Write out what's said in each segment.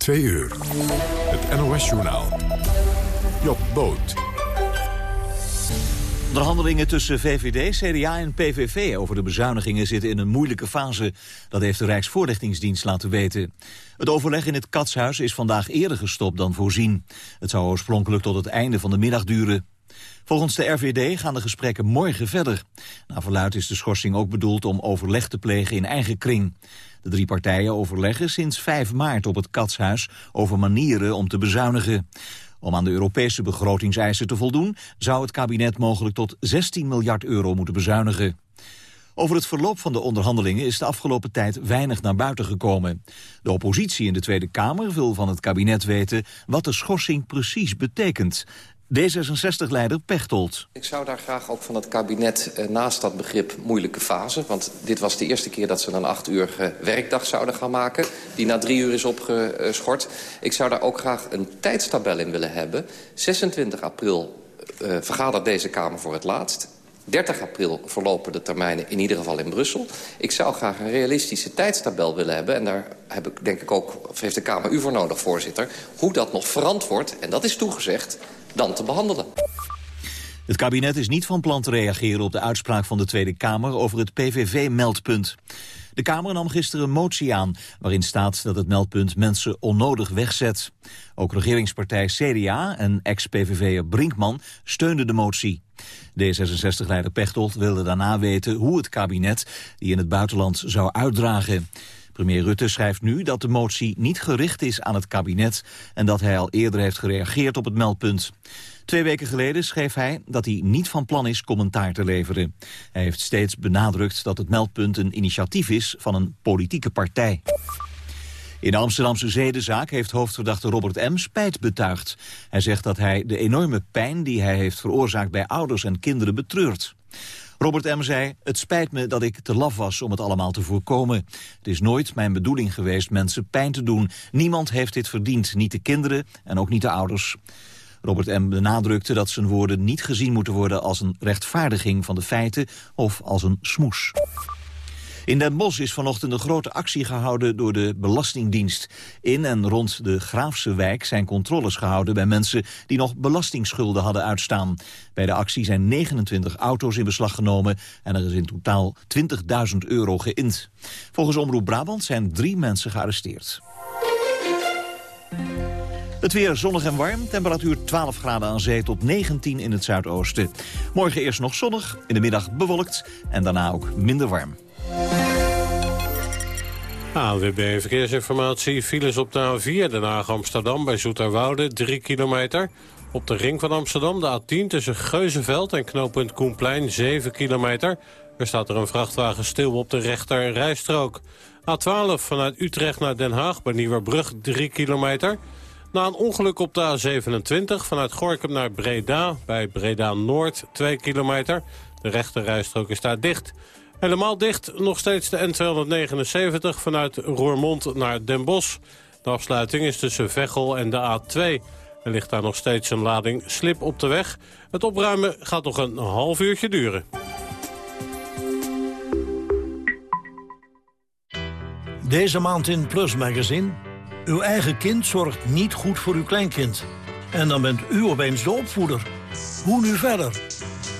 Twee uur. Het NOS-journaal. Job Boot. Onderhandelingen tussen VVD, CDA en PVV over de bezuinigingen zitten in een moeilijke fase. Dat heeft de Rijksvoorlichtingsdienst laten weten. Het overleg in het Katshuis is vandaag eerder gestopt dan voorzien. Het zou oorspronkelijk tot het einde van de middag duren. Volgens de RVD gaan de gesprekken morgen verder. Na verluid is de schorsing ook bedoeld om overleg te plegen in eigen kring. De drie partijen overleggen sinds 5 maart op het Katshuis over manieren om te bezuinigen. Om aan de Europese begrotingseisen te voldoen... zou het kabinet mogelijk tot 16 miljard euro moeten bezuinigen. Over het verloop van de onderhandelingen is de afgelopen tijd weinig naar buiten gekomen. De oppositie in de Tweede Kamer wil van het kabinet weten wat de schorsing precies betekent. D66-leider Pechtold. Ik zou daar graag ook van het kabinet eh, naast dat begrip moeilijke fase... want dit was de eerste keer dat ze een acht uur werkdag zouden gaan maken... die na drie uur is opgeschort. Ik zou daar ook graag een tijdstabel in willen hebben. 26 april uh, vergadert deze Kamer voor het laatst. 30 april verlopen de termijnen in ieder geval in Brussel. Ik zou graag een realistische tijdstabel willen hebben... en daar heb ik, denk ik ook, of heeft de Kamer u voor nodig, voorzitter... hoe dat nog verantwoord, en dat is toegezegd dan te behandelen. Het kabinet is niet van plan te reageren op de uitspraak van de Tweede Kamer over het PVV-meldpunt. De Kamer nam gisteren een motie aan waarin staat dat het meldpunt mensen onnodig wegzet. Ook regeringspartij CDA en ex-PVV'er Brinkman steunden de motie. D66-leider Pechtold wilde daarna weten hoe het kabinet die in het buitenland zou uitdragen. Premier Rutte schrijft nu dat de motie niet gericht is aan het kabinet... en dat hij al eerder heeft gereageerd op het meldpunt. Twee weken geleden schreef hij dat hij niet van plan is commentaar te leveren. Hij heeft steeds benadrukt dat het meldpunt een initiatief is van een politieke partij. In de Amsterdamse zedenzaak heeft hoofdverdachte Robert M. spijt betuigd. Hij zegt dat hij de enorme pijn die hij heeft veroorzaakt bij ouders en kinderen betreurt. Robert M. zei, het spijt me dat ik te laf was om het allemaal te voorkomen. Het is nooit mijn bedoeling geweest mensen pijn te doen. Niemand heeft dit verdiend, niet de kinderen en ook niet de ouders. Robert M. benadrukte dat zijn woorden niet gezien moeten worden als een rechtvaardiging van de feiten of als een smoes. In Den Bosch is vanochtend een grote actie gehouden door de Belastingdienst. In en rond de Graafse wijk zijn controles gehouden bij mensen die nog belastingsschulden hadden uitstaan. Bij de actie zijn 29 auto's in beslag genomen en er is in totaal 20.000 euro geïnd. Volgens Omroep Brabant zijn drie mensen gearresteerd. Het weer zonnig en warm. Temperatuur 12 graden aan zee tot 19 in het zuidoosten. Morgen eerst nog zonnig, in de middag bewolkt en daarna ook minder warm. ANWB Verkeersinformatie. Files op de A4 Den Haag-Amsterdam bij Zoeterwoude, 3 kilometer. Op de ring van Amsterdam de A10 tussen Geuzenveld en knooppunt Koenplein, 7 kilometer. Er staat er een vrachtwagen stil op de rechter rijstrook. A12 vanuit Utrecht naar Den Haag bij Nieuwerbrug, 3 kilometer. Na een ongeluk op de A27 vanuit Gorkum naar Breda bij Breda Noord, 2 kilometer. De rechter rijstrook is daar dicht. Helemaal dicht nog steeds de N279 vanuit Roermond naar Den Bosch. De afsluiting is tussen Veghel en de A2. Er ligt daar nog steeds een lading slip op de weg. Het opruimen gaat nog een half uurtje duren. Deze maand in Plus Magazine. Uw eigen kind zorgt niet goed voor uw kleinkind. En dan bent u opeens de opvoeder. Hoe nu verder?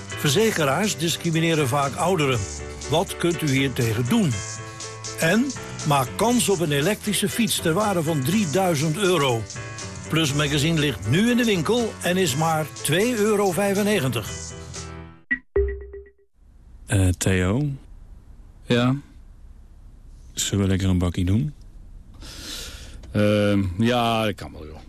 Verzekeraars discrimineren vaak ouderen. Wat kunt u hier tegen doen? En maak kans op een elektrische fiets ter waarde van 3000 euro. Plus Magazine ligt nu in de winkel en is maar 2,95 euro. Uh, Theo? Ja? Zullen we lekker een bakkie doen? Uh, ja, dat kan wel, joh.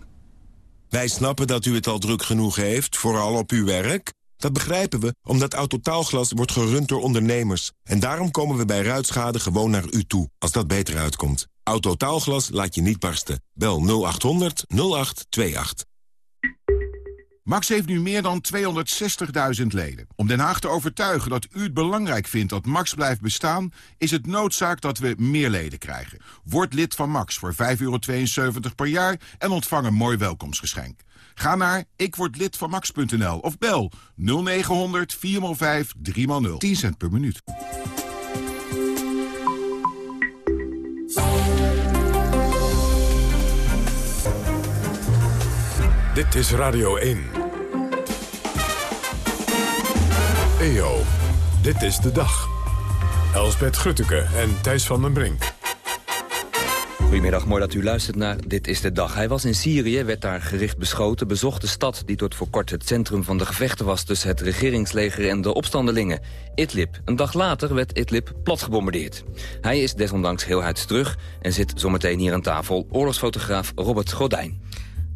Wij snappen dat u het al druk genoeg heeft, vooral op uw werk... Dat begrijpen we, omdat Autotaalglas wordt gerund door ondernemers. En daarom komen we bij ruitschade gewoon naar u toe, als dat beter uitkomt. Autotaalglas laat je niet barsten. Bel 0800 0828. Max heeft nu meer dan 260.000 leden. Om Den Haag te overtuigen dat u het belangrijk vindt dat Max blijft bestaan... is het noodzaak dat we meer leden krijgen. Word lid van Max voor 5,72 per jaar en ontvang een mooi welkomstgeschenk. Ga naar ikwordlidvanmax.nl of bel 0900 405 3x0. 10 cent per minuut. Dit is Radio 1. EO, dit is de dag. Elsbeth Grutteke en Thijs van den Brink. Goedemiddag, mooi dat u luistert naar Dit is de Dag. Hij was in Syrië, werd daar gericht beschoten, bezocht de stad... die tot voor kort het centrum van de gevechten was tussen het regeringsleger en de opstandelingen. Idlib. Een dag later werd Idlib plat gebombardeerd. Hij is desondanks heel huids terug en zit zometeen hier aan tafel... oorlogsfotograaf Robert Godijn.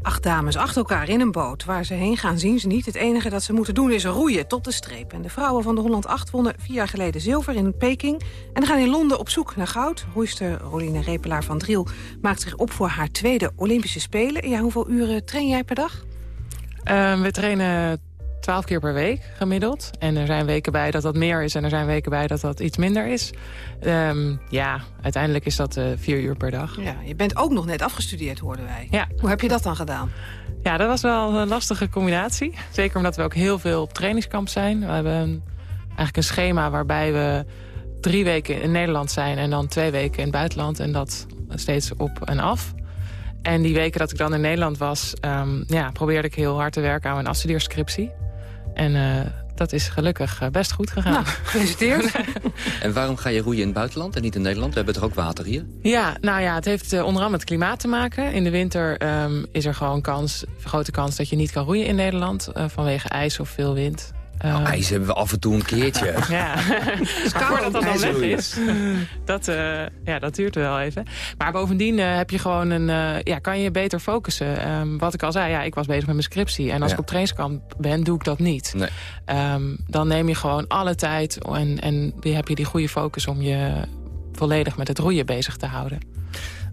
Acht dames achter elkaar in een boot. Waar ze heen gaan zien ze niet. Het enige dat ze moeten doen is roeien tot de streep. En de vrouwen van de Holland 8 wonnen vier jaar geleden zilver in Peking. En gaan in Londen op zoek naar goud. Roeister Roline Repelaar van Driel maakt zich op voor haar tweede Olympische Spelen. Ja, hoeveel uren train jij per dag? Uh, we trainen twaalf keer per week gemiddeld. En er zijn weken bij dat dat meer is en er zijn weken bij dat dat iets minder is. Um, ja, uiteindelijk is dat uh, vier uur per dag. Ja, je bent ook nog net afgestudeerd, hoorden wij. Ja. Hoe heb je dat dan gedaan? Ja, dat was wel een lastige combinatie. Zeker omdat we ook heel veel op trainingskamp zijn. We hebben een, eigenlijk een schema waarbij we drie weken in Nederland zijn... en dan twee weken in het buitenland en dat steeds op en af. En die weken dat ik dan in Nederland was... Um, ja, probeerde ik heel hard te werken aan mijn afstudeerscriptie. En uh, dat is gelukkig uh, best goed gegaan. Nou, gefeliciteerd. en waarom ga je roeien in het buitenland en niet in Nederland? We hebben toch ook water hier? Ja, nou ja, het heeft uh, onder andere met het klimaat te maken. In de winter um, is er gewoon kans, grote kans dat je niet kan roeien in Nederland... vanwege ijs of veel wind. Nou, ijs hebben we af en toe een keertje. ja, dus voordat dat dan weg is, dat, uh, ja, dat duurt wel even. Maar bovendien uh, heb je gewoon een, uh, ja, kan je beter focussen. Um, wat ik al zei, ja, ik was bezig met mijn scriptie. En als ja. ik op trainingskamp ben, doe ik dat niet. Nee. Um, dan neem je gewoon alle tijd en, en heb je die goede focus om je volledig met het roeien bezig te houden.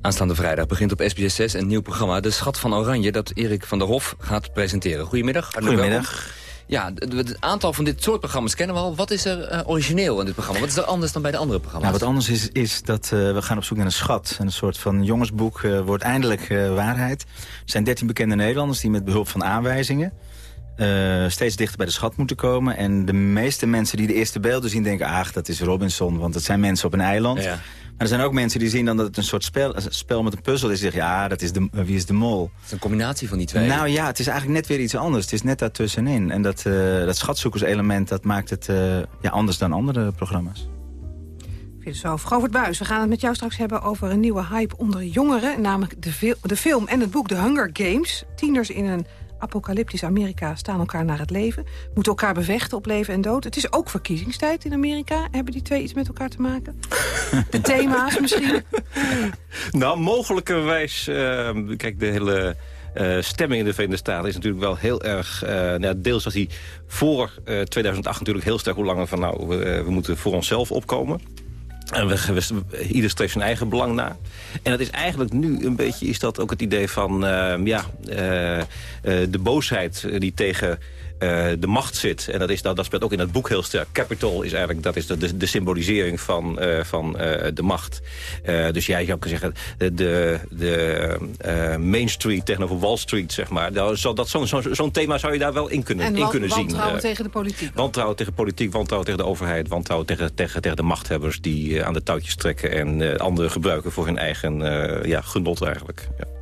Aanstaande vrijdag begint op SBS 6 een nieuw programma... De Schat van Oranje, dat Erik van der Hof gaat presenteren. Goedemiddag. Goedemiddag. Ja, het aantal van dit soort programma's kennen we al. Wat is er uh, origineel in dit programma? Wat is er anders dan bij de andere programma's? Nou, wat anders is, is dat uh, we gaan op zoek naar een schat. Een soort van jongensboek uh, wordt eindelijk waarheid. Er zijn 13 bekende Nederlanders die met behulp van aanwijzingen... steeds dichter bij de schat moeten komen. En de meeste mensen die de eerste beelden zien denken... ach, dat is Robinson, want het zijn mensen op een eiland. Ja. Maar er zijn ook mensen die zien dan dat het een soort spel, spel met een puzzel is. Die zeggen, ja, dat is de, wie is de mol? Het is een combinatie van die twee. Nou ja, het is eigenlijk net weer iets anders. Het is net daartussenin. En dat, uh, dat schatzoekerselement, dat maakt het uh, ja, anders dan andere programma's. Filosoof Govert Buis, we gaan het met jou straks hebben over een nieuwe hype onder jongeren. Namelijk de, de film en het boek The Hunger Games. Tieners in een apocalyptisch Amerika staan elkaar naar het leven. Moeten elkaar bevechten op leven en dood. Het is ook verkiezingstijd in Amerika. Hebben die twee iets met elkaar te maken? De thema's misschien? Nou, mogelijkerwijs... Uh, kijk, de hele... Uh, stemming in de Verenigde Staten is natuurlijk wel heel erg... Uh, nou, deels was die voor uh, 2008 natuurlijk heel sterk hoe langer van... nou, we, we moeten voor onszelf opkomen. En we, we, ieder streeft zijn eigen belang na. En dat is eigenlijk nu een beetje is dat ook het idee van uh, ja, uh, uh, de boosheid die tegen uh, de macht zit. En dat, is, dat, dat speelt ook in het boek heel sterk. Capital is eigenlijk dat is de, de, de symbolisering van, uh, van uh, de macht. dus jij zou kunnen zeggen, de, de Main Street tegenover Wall Street, zeg maar. Nou, zo, dat, Zo'n zo, zo thema zou je daar wel in kunnen, en in kunnen zien. wantrouwen tegen de politiek? Wantrouwen tegen politiek, wantrouwen tegen de overheid... wantrouwen tegen, tegen, tegen de machthebbers die aan de touwtjes trekken... en anderen gebruiken voor hun eigen ja, genot eigenlijk. Ja.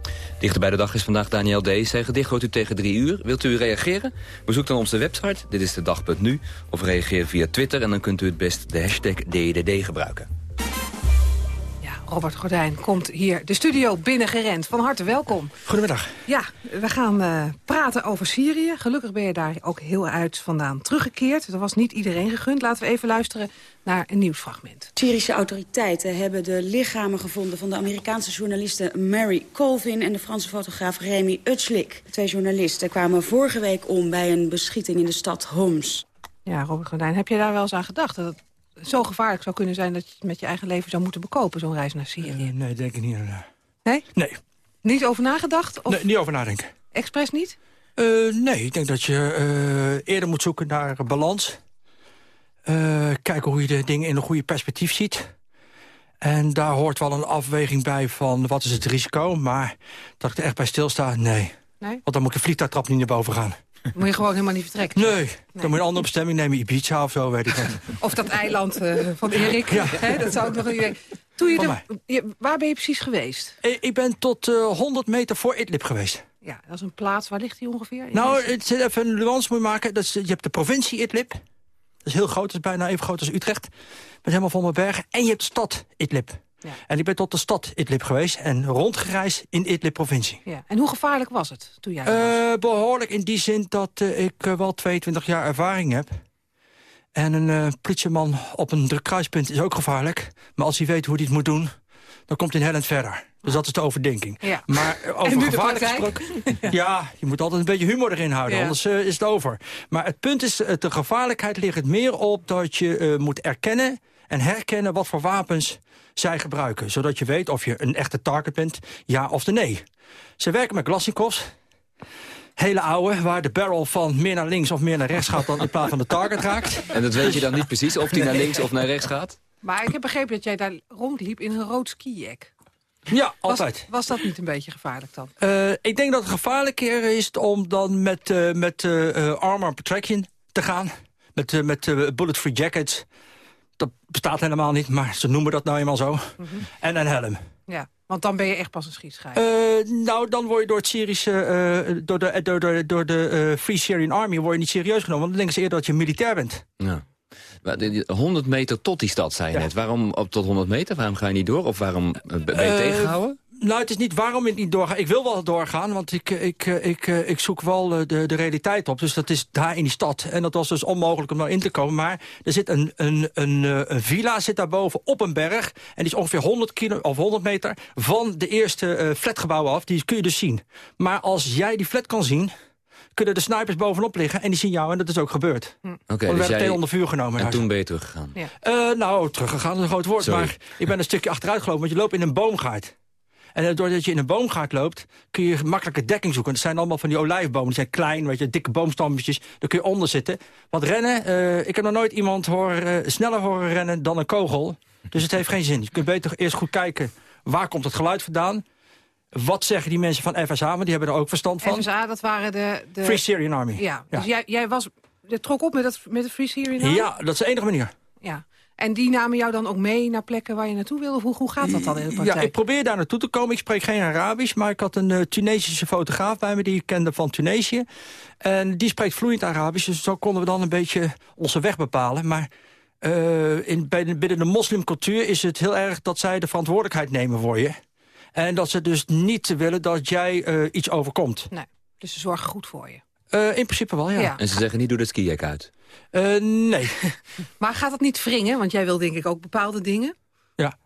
Dichter bij de dag is vandaag Daniel D. Zijn gedicht hoort u tegen drie uur. Wilt u reageren? Bezoek dan onze website, dit is de dag.nu. Of reageer via Twitter en dan kunt u het best de hashtag DDD gebruiken. Robert Gordijn komt hier de studio binnengerend. Van harte welkom. Goedemiddag. Ja, we gaan uh, praten over Syrië. Gelukkig ben je daar ook heel uit vandaan teruggekeerd. Dat was niet iedereen gegund. Laten we even luisteren naar een nieuwsfragment. Syrische autoriteiten hebben de lichamen gevonden... van de Amerikaanse journaliste Mary Colvin... en de Franse fotograaf Remy Utschlik. De twee journalisten kwamen vorige week om bij een beschieting in de stad Homs. Ja, Robert Gordijn, heb je daar wel eens aan gedacht... dat het zo gevaarlijk zou kunnen zijn dat je het met je eigen leven zou moeten bekopen, zo'n reis naar Syrië? Uh, nee, denk ik niet aan. Nee? Nee. Niet over nagedacht? Of nee, niet over nadenken. Expres niet? Uh, nee, ik denk dat je eerder moet zoeken naar balans. kijken hoe je de dingen in een goede perspectief ziet. En daar hoort wel een afweging bij van wat is het risico. Maar dat ik er echt bij stilsta, nee. nee? Want dan moet ik de vliegtuigtrap niet naar boven gaan. Moet je gewoon helemaal niet vertrekken? Nee, nee. dan moet je een andere bestemming nemen. Ibiza of zo, weet ik wat. Of dat eiland uh, van Erik. Ja. Hè, dat zou ik nog een idee. Toen je de, waar ben je precies geweest? Ik ben tot uh, 100 meter voor Idlib geweest. Ja, dat is een plaats. Waar ligt die ongeveer? Nou, het zit even een nuance moet je maken. Dat is, je hebt de provincie Idlib. Dat is heel groot, dat is bijna even groot als Utrecht. Met helemaal vol met bergen. En je hebt de stad Idlib. Ja. En ik ben tot de stad Idlib geweest en rondgereisd in Idlib-provincie. Ja. En hoe gevaarlijk was het toen jij was? Eh, behoorlijk in die zin dat eh, ik eh, wel 22 jaar ervaring heb. En een politieman op een druk kruispunt is ook gevaarlijk. Maar als hij weet hoe hij het moet doen, dan komt hij hellend verder. Dus dat is de overdenking. Ja. Maar En over gevaarlijk gesproken... ja, je moet altijd een beetje humor erin houden, Ja. anders is het over. Maar het punt is, de gevaarlijkheid ligt het meer op dat je moet erkennen en herkennen wat voor wapens zij gebruiken. Zodat je weet of je een echte target bent, ja of de nee. Ze werken met Glasnikovs. Hele oude, waar de barrel van meer naar links of meer naar rechts gaat... dan in plaats van de target raakt. En dat weet je dan niet precies of die naar links of naar rechts gaat? Maar ik heb begrepen dat jij daar rondliep in een rood skijack. Ja, altijd. was dat niet een beetje gevaarlijk dan? Eh, ik denk dat het gevaarlijker is om dan met, eh met eh, eh, armor protection te gaan. Met, eh, met bulletproof jackets. Dat bestaat helemaal niet, maar ze noemen dat nou eenmaal zo. En een helm. Ja, want dan ben je echt pas een schietschijf. Eh, nou, dan word je door het Syrische, eh, door de, door de, door de eh, Free Syrian Army word je niet serieus genomen. Want dan denken ze eerder dat je militair bent. Ja. Maar die- die 100 meter tot die stad, zei je net. Waarom op tot 100 meter? Waarom ga je niet door? Of waarom eh, ben je Eh, tegengehouden? Nou, het is niet waarom ik niet doorga. Ik wil wel doorgaan, want ik, ik, ik, ik, eh, ik zoek wel eh, de, de realiteit op. Dus dat is daar in die stad. En dat was dus onmogelijk om nou in te komen. Maar er zit een, een, een, eh, een villa zit daarboven op een berg. En die is ongeveer 100, kilo, of 100 meter van de eerste eh, flatgebouwen af. Die kun je dus zien. Maar als jij die flat kan zien kunnen de snipers bovenop liggen en die zien jou en dat is ook gebeurd. Oké, we dus werden jij- meteen onder vuur genomen. En daar. toen ben je teruggegaan. Eh, nou, teruggegaan is een groot woord. Sorry. Maar ik ben een stukje achteruit gelopen, want je loopt in een boomgaard. En eh, doordat je in een boomgaard loopt, kun je makkelijke dekking zoeken. Het zijn allemaal van die olijfbomen, die zijn klein, weet je, dikke boomstammetjes. Daar kun je onder zitten. Want rennen, eh, ik heb nog nooit iemand horen, eh, sneller horen rennen dan een kogel. Dus het heeft geen zin. Je kunt beter eerst goed kijken, waar komt het geluid vandaan? Wat zeggen die mensen van FSA, want die hebben er ook verstand van. FSA, dat waren de... de... Free Syrian Army. Ja, Ja. dus jij, jij was, je trok op met, het, met het Free Syrian Army? Ja, dat is de enige manier. En die namen jou dan ook mee naar plekken waar je naartoe wilde? Of hoe, hoe gaat dat dan in de praktijk? Ja, ik probeer daar naartoe te komen. Ik spreek geen Arabisch, maar ik had een eh, Tunesische fotograaf bij me... die ik kende van Tunesië. En die spreekt vloeiend Arabisch, dus zo konden we dan een beetje onze weg bepalen. Maar eh, in, bij de- binnen de moslimcultuur is het heel erg dat zij de verantwoordelijkheid nemen voor je. En dat ze dus niet willen dat jij eh, iets overkomt. Nee, dus ze zorgen goed voor je. Eh, in principe wel, ja. Ja. En ze zeggen niet, doe dat skijak uit. Eh, nee. Maar gaat dat niet wringen? Want jij wil denk ik ook bepaalde dingen. Ja.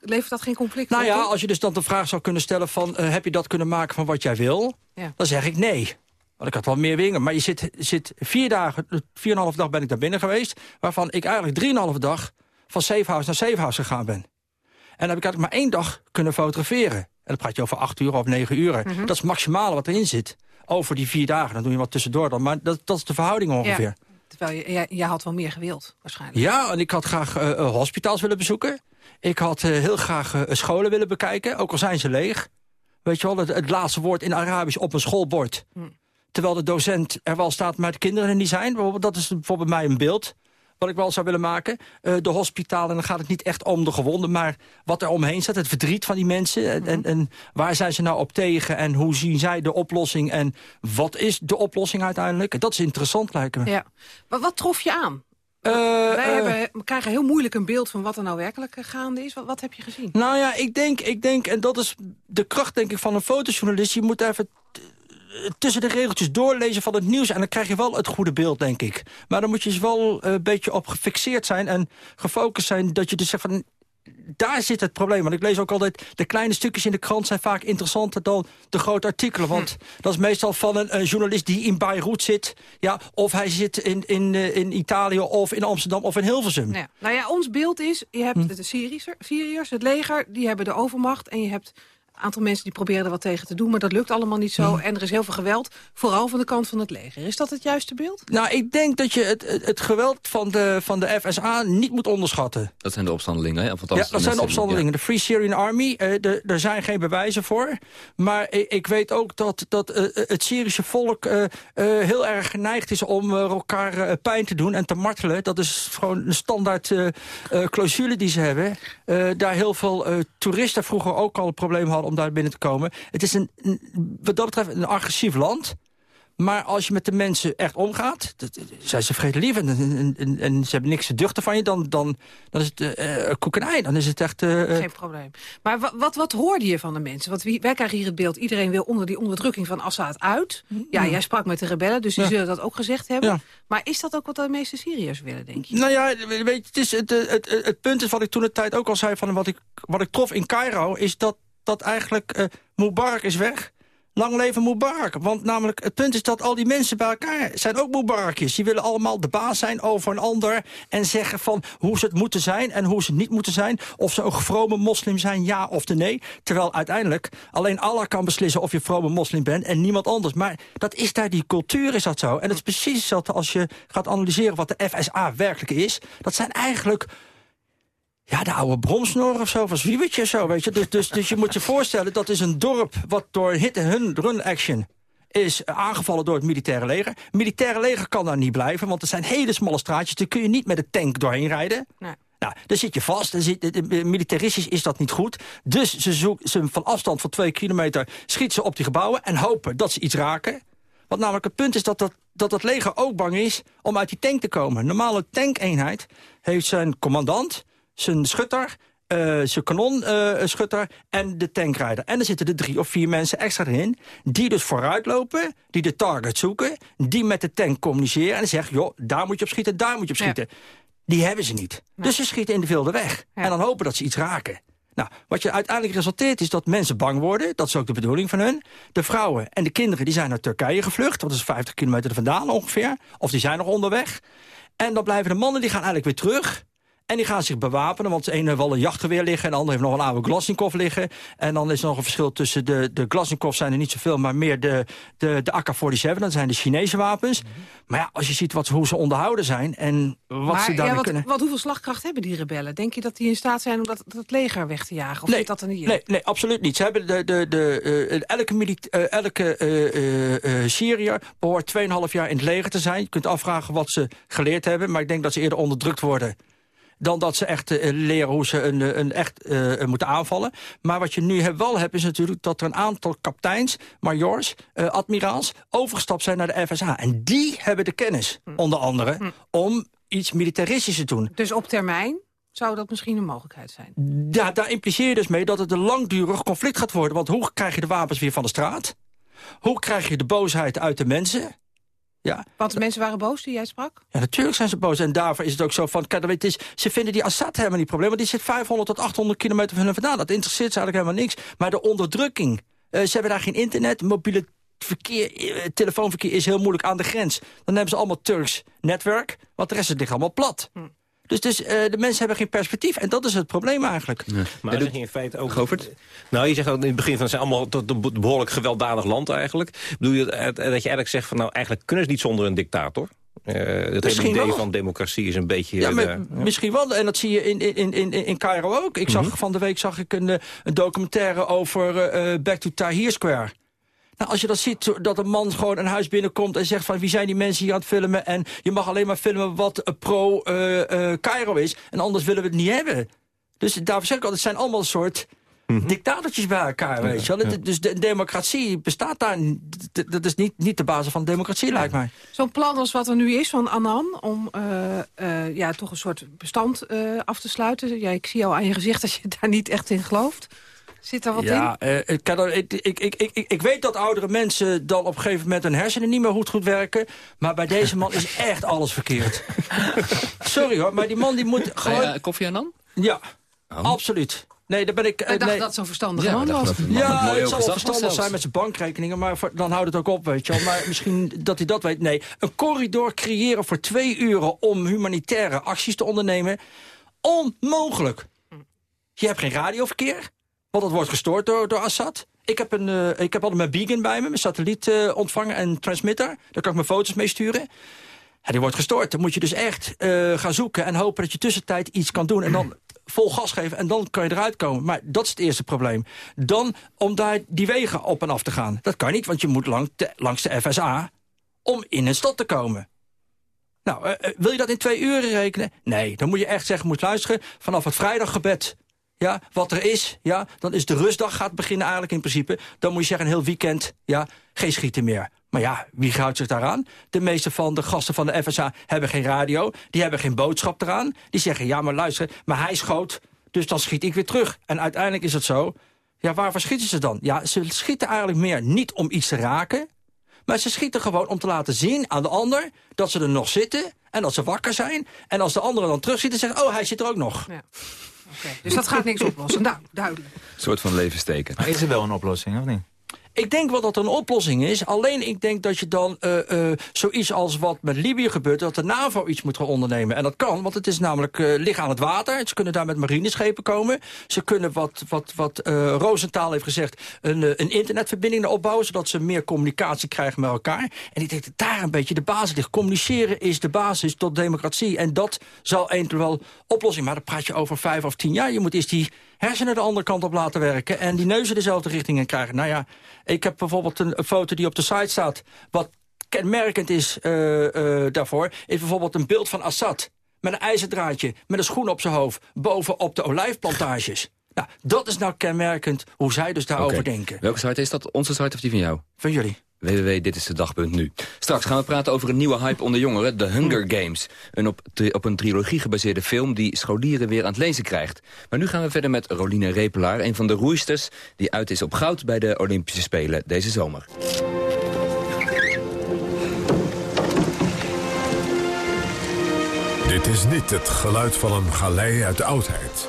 Levert dat geen conflict Nou op? ja, als je dus dan de vraag zou kunnen stellen van... eh, heb je dat kunnen maken van wat jij wil? Ja. Dan zeg ik nee. Want ik had wel meer wingen. Maar je zit, zit vier dagen, eh, vier en half dag ben ik daar binnen geweest... waarvan ik eigenlijk drieënhalve dag van Safehouse naar Safehouse gegaan ben. En dan heb ik eigenlijk maar één dag kunnen fotograferen. En dan praat je over acht uur of negen uur. Mhm. Dat is het maximale wat erin zit. Over die vier dagen. Dan doe je wat tussendoor dan. Maar dat, dat is de verhouding ongeveer. Ja. Terwijl je, jij, jij had wel meer gewild, waarschijnlijk. Ja, en ik had graag eh, eh, hospitaals willen bezoeken. Ik had eh, heel graag scholen willen bekijken, ook al zijn ze leeg. Weet je wel, het, het laatste woord in Arabisch op een schoolbord. Hm. Terwijl de docent er wel staat, maar de kinderen er niet zijn. Bijvoorbeeld, dat is bijvoorbeeld mij een beeld wat ik wel zou willen maken. Eh, de hospitalen, dan gaat het niet echt om de gewonden... maar wat er omheen staat, het verdriet van die mensen. En, en, en waar zijn ze nou op tegen en hoe zien zij de oplossing... en wat is de oplossing uiteindelijk? Dat is interessant, lijken me. Ja. Maar wat trof je aan? Eh, Wij eh, hebben, we krijgen heel moeilijk een beeld van wat er nou werkelijk gaande is. Wat, wat heb je gezien? Nou ja, ik denk, ik denk, en dat is de kracht denk ik van een fotojournalist... je moet even tussen de regeltjes doorlezen van het nieuws... en dan krijg je wel het goede beeld, denk ik. Maar dan moet je dus wel eh, een beetje op gefixeerd zijn... en gefocust zijn dat je dus zegt van... Daar zit het probleem. Want ik lees ook altijd... de kleine stukjes in de krant zijn vaak interessanter dan de grote artikelen. Want dat is meestal van een, een journalist die in Beirut zit. Ja, of hij zit in, in, eh, in Italië of in Amsterdam of in Hilversum. Ja. Nou ja, ons beeld is, je hebt Hm. de Syriërs, Syriërs, het leger, die hebben de overmacht. En je hebt aantal mensen die proberen er wat tegen te doen. Maar dat lukt allemaal niet zo. Hm. En er is heel veel geweld, vooral van de kant van het leger. Is dat het juiste beeld? Nou, ik denk dat je het, het, geweld van de, van de FSA niet moet onderschatten. Dat zijn de opstandelingen, hè? Of Ja, dat zijn de opstandelingen. De Free Syrian Army, eh, de- er zijn geen bewijzen voor. Maar ik, ik weet ook dat, dat eh, het Syrische volk eh, eh, heel erg geneigd is om eh, elkaar eh, pijn te doen en te martelen. Dat is gewoon een standaard eh, eh, clausule die ze hebben. Eh, daar heel veel eh, toeristen vroeger ook al een probleem hadden om daar binnen te komen. Het is een, wat dat betreft een agressief land. Maar als je met de mensen echt omgaat, dat- zijn ze vrede en, en, en, en ze hebben niks te duchten van je, dan, dan, dan is het eh eh, koekenij. Dan is het echt... eh, Geen probleem. Maar wa- wat, wat hoorde je van de mensen? Want wie, wij krijgen hier het beeld, iedereen wil onder die onderdrukking van Assad uit. Ja, Ja. jij sprak met de rebellen, dus die Ja. zullen dat ook gezegd hebben. Ja. Maar is dat ook wat de meeste Syriërs willen, denk je? Nou ja, weet je, het, is het, het, het, het punt is wat ik toen de tijd ook al zei... van wat ik, wat ik trof in Cairo, is dat, dat eigenlijk eh Mubarak is weg. Lang leven Mubarak. Want namelijk, het punt is dat al die mensen bij elkaar zijn ook Mubarakjes. Die willen allemaal de baas zijn over een ander... en zeggen van hoe ze het moeten zijn en hoe ze het niet moeten zijn. Of ze een vrome moslim zijn, ja of de nee. Terwijl uiteindelijk alleen Allah kan beslissen of je vrome moslim bent... en niemand anders. Maar dat is daar, die cultuur is dat zo. En het is precies hetzelfde als je gaat analyseren wat de FSA werkelijk is. Dat zijn eigenlijk ja, de oude bromsnor of zo, van Zwiebertje of zo, weet je. Dus, dus, dus je moet je voorstellen, dat is een dorp... wat door hit en hun run action is aangevallen door het militaire leger. Het militaire leger kan daar niet blijven, want er zijn hele smalle straatjes. Daar kun je niet met een tank doorheen rijden. Nee. Nou, daar zit je vast. Zit, militaristisch is dat niet goed. Dus ze, zoek, ze van afstand van twee kilometer schieten ze op die gebouwen... en hopen dat ze iets raken. Want namelijk het punt is dat dat, dat het leger ook bang is om uit die tank te komen. Een normale tankeenheid heeft zijn commandant, zijn schutter... eh, zijn kanonschutter en de tankrijder. En er zitten er drie of vier mensen extra in... die dus vooruitlopen, die de target zoeken... die met de tank communiceren en zeggen... joh, daar moet je op schieten, daar moet je op schieten. Die hebben ze niet. Dus ze schieten in de wilde weg. En dan hopen dat ze iets raken. Nou, wat je uiteindelijk resulteert is dat mensen bang worden. Dat is ook de bedoeling van hun. De vrouwen en de kinderen die zijn naar Turkije gevlucht. Dat is 50 kilometer er vandaan ongeveer. Of die zijn nog onderweg. En dan blijven de mannen, die gaan eigenlijk weer terug. En die gaan zich bewapenen, want de ene heeft wel een jachtgeweer liggen... en de ander heeft nog een oude Glasnikov liggen. En dan is er nog een verschil tussen de, de Glasnikov zijn er niet zoveel... maar meer de, de, de AK-47, dat zijn de Chinese wapens. Maar ja, als je ziet wat, hoe ze onderhouden zijn en wat maar ze ja, daarmee wat, kunnen... wat, hoeveel slagkracht hebben die rebellen? Denk je dat die in staat zijn om dat, dat leger weg te jagen? Of Nee, zit dat er niet in? Nee, nee, absoluut niet. Ze hebben de, de, de, eh, elke eh, elke eh, Syriër behoort 2,5 jaar in het leger te zijn. Je kunt afvragen wat ze geleerd hebben, maar ik denk dat ze eerder onderdrukt worden dan dat ze echt eh, leren hoe ze een, eh, een echt eh, moeten aanvallen. Maar wat je nu heb- wel hebt, is natuurlijk dat er een aantal kapiteins, majors, admiraals, overgestapt zijn naar de FSA. En die hebben de kennis, onder andere, om iets militaristisch te doen. Dus op termijn zou dat misschien een mogelijkheid zijn? Ja, daar impliceer je dus mee dat het een langdurig conflict gaat worden. Want hoe krijg je de wapens weer van de straat? Hoe krijg je de boosheid uit de mensen? Ja, Want de mensen waren boos die jij sprak? ja, natuurlijk zijn ze boos. En daarvoor is het ook zo van... Kijk, het is, ze vinden die Assad helemaal niet probleem. Want die zit 500 tot 800 kilometer van hun vandaan. Dat interesseert ze eigenlijk helemaal niks. Maar de onderdrukking. eh, ze hebben daar geen internet, mobiele verkeer, eh, telefoonverkeer is heel moeilijk aan de grens. Dan hebben ze allemaal Turks netwerk, want de rest ligt allemaal plat. Dus, dus eh, de mensen hebben geen perspectief. En dat is het probleem eigenlijk. Maar zeg je in feite ook... Govert? Nou, je zegt ook in het begin van... het zijn allemaal tot een behoorlijk gewelddadig land eigenlijk. Bedoel je dat je eigenlijk zegt van... nou, eigenlijk kunnen ze niet zonder een dictator? Eh, het hele idee wel. van democratie is een beetje... Ja, eh, maar daar- misschien wel. En dat zie je in, in, in, in Cairo ook. Ik zag, Van de week zag ik een, een documentaire over Back to Tahrir Square. Nou, als je dat ziet, dat een man gewoon een huis binnenkomt... en zegt van wie zijn die mensen hier aan het filmen... en je mag alleen maar filmen wat eh, pro-Cairo is... en anders willen we het niet hebben. Dus daarvoor zeg ik al, het zijn allemaal een soort... dictatortjes bij elkaar, weet je wel. Dus de democratie bestaat daar... Dat is niet, niet de basis van de democratie, lijkt mij. Zo'n plan als wat er nu is van Annan... om eh, eh, ja, toch een soort bestand eh, af te sluiten. Ja, ik zie al aan je gezicht dat je daar niet echt in gelooft. Zit daar wat ja, in? eh, ik, kan er- ik, ik, ik, ik, ik- ik weet dat oudere mensen dan op een gegeven moment hun hersenen niet meer goed, goed werken. Maar bij deze man is echt alles verkeerd. Sorry hoor, maar die man die moet gewoon... Eh, Koffie en dan? Ja, absoluut. Nee, daar ben ik... Hij dacht nee. dat het zo'n verstandige Ja, man was. dat het man met Ja, mooie het zal verstandig zelfs. zijn met zijn bankrekeningen, maar voor- dan houdt het ook op, weet je wel. Maar misschien dat hij dat weet. Nee, een corridor creëren voor twee uren om humanitaire acties te ondernemen. Onmogelijk. Je hebt geen radioverkeer, want dat wordt gestoord door, door Assad. Ik heb, een, eh, ik heb altijd mijn beacon bij me, mijn satellietontvanger en transmitter. Daar kan ik mijn foto's mee sturen. Ja, die wordt gestoord. Dan moet je dus echt eh, gaan zoeken en hopen dat je tussentijd iets kan doen. En dan vol gas geven en dan kan je eruit komen. Maar dat is het eerste probleem. Dan om daar die wegen op en af te gaan. Dat kan niet, want je moet lang langs de FSA om in een stad te komen. Nou, eh, eh, wil je dat in twee uren rekenen? Nee, dan moet je echt zeggen, moet luisteren vanaf het vrijdaggebed. Ja, wat er is, ja, dan is de rustdag gaat beginnen eigenlijk in principe. Dan moet je zeggen, een heel weekend, ja, geen schieten meer. Maar ja, wie houdt zich daaraan? De meeste van de gasten van de FSA hebben geen radio. Die hebben geen boodschap eraan. Die zeggen, ja, maar luister, maar hij schoot, dus dan schiet ik weer terug. En uiteindelijk is het zo, ja, waarvoor schieten ze dan? Ja, ze schieten eigenlijk meer niet om iets te raken... maar ze schieten gewoon om te laten zien aan de ander... dat ze er nog zitten en dat ze wakker zijn. En als de anderen dan terug zitten, zeggen... oh, hij zit er ook nog. Ja. Dus dat gaat niks oplossen. Nou, duidelijk. Een soort van leven steken. Maar is er wel een oplossing, of niet? Ik denk wel dat een oplossing is. Alleen ik denk dat je dan uh, uh, zoiets als wat met Libië gebeurt... dat de NAVO iets moet gaan ondernemen. En dat kan, want het is namelijk uh, aan het water. Ze kunnen daar met marineschepen komen. Ze kunnen, wat, wat, wat Roosentaal heeft gezegd... Een, een internetverbinding opbouwen... zodat ze meer communicatie krijgen met elkaar. En ik denk dat daar een beetje de basis ligt. Communiceren is de basis tot democratie. En dat zal eventueel wel oplossing. Maar dan praat je over vijf of tien jaar. Je moet eerst die hersenen de andere kant op laten werken... en die neuzen dezelfde richting in krijgen. Nou ja, ik heb bijvoorbeeld een, foto die op de site staat... wat kenmerkend is uh, uh, daarvoor... is bijvoorbeeld een beeld van Assad... met een ijzerdraadje, met een schoen op zijn hoofd... bovenop de olijfplantages. Nou, dat is nou kenmerkend hoe zij dus daarover okay. denken. Welke site is dat? Onze site of die van jou? Van jullie www.ditistedag.nu. Straks gaan we praten over een nieuwe hype onder jongeren, The Hunger Games. Een op, op een trilogie gebaseerde film die scholieren weer aan het lezen krijgt. Maar nu gaan we verder met Roline Repelaar, een van de roeisters... die uit is op goud bij de Olympische Spelen deze zomer. Dit is niet het geluid van een galei uit de oudheid.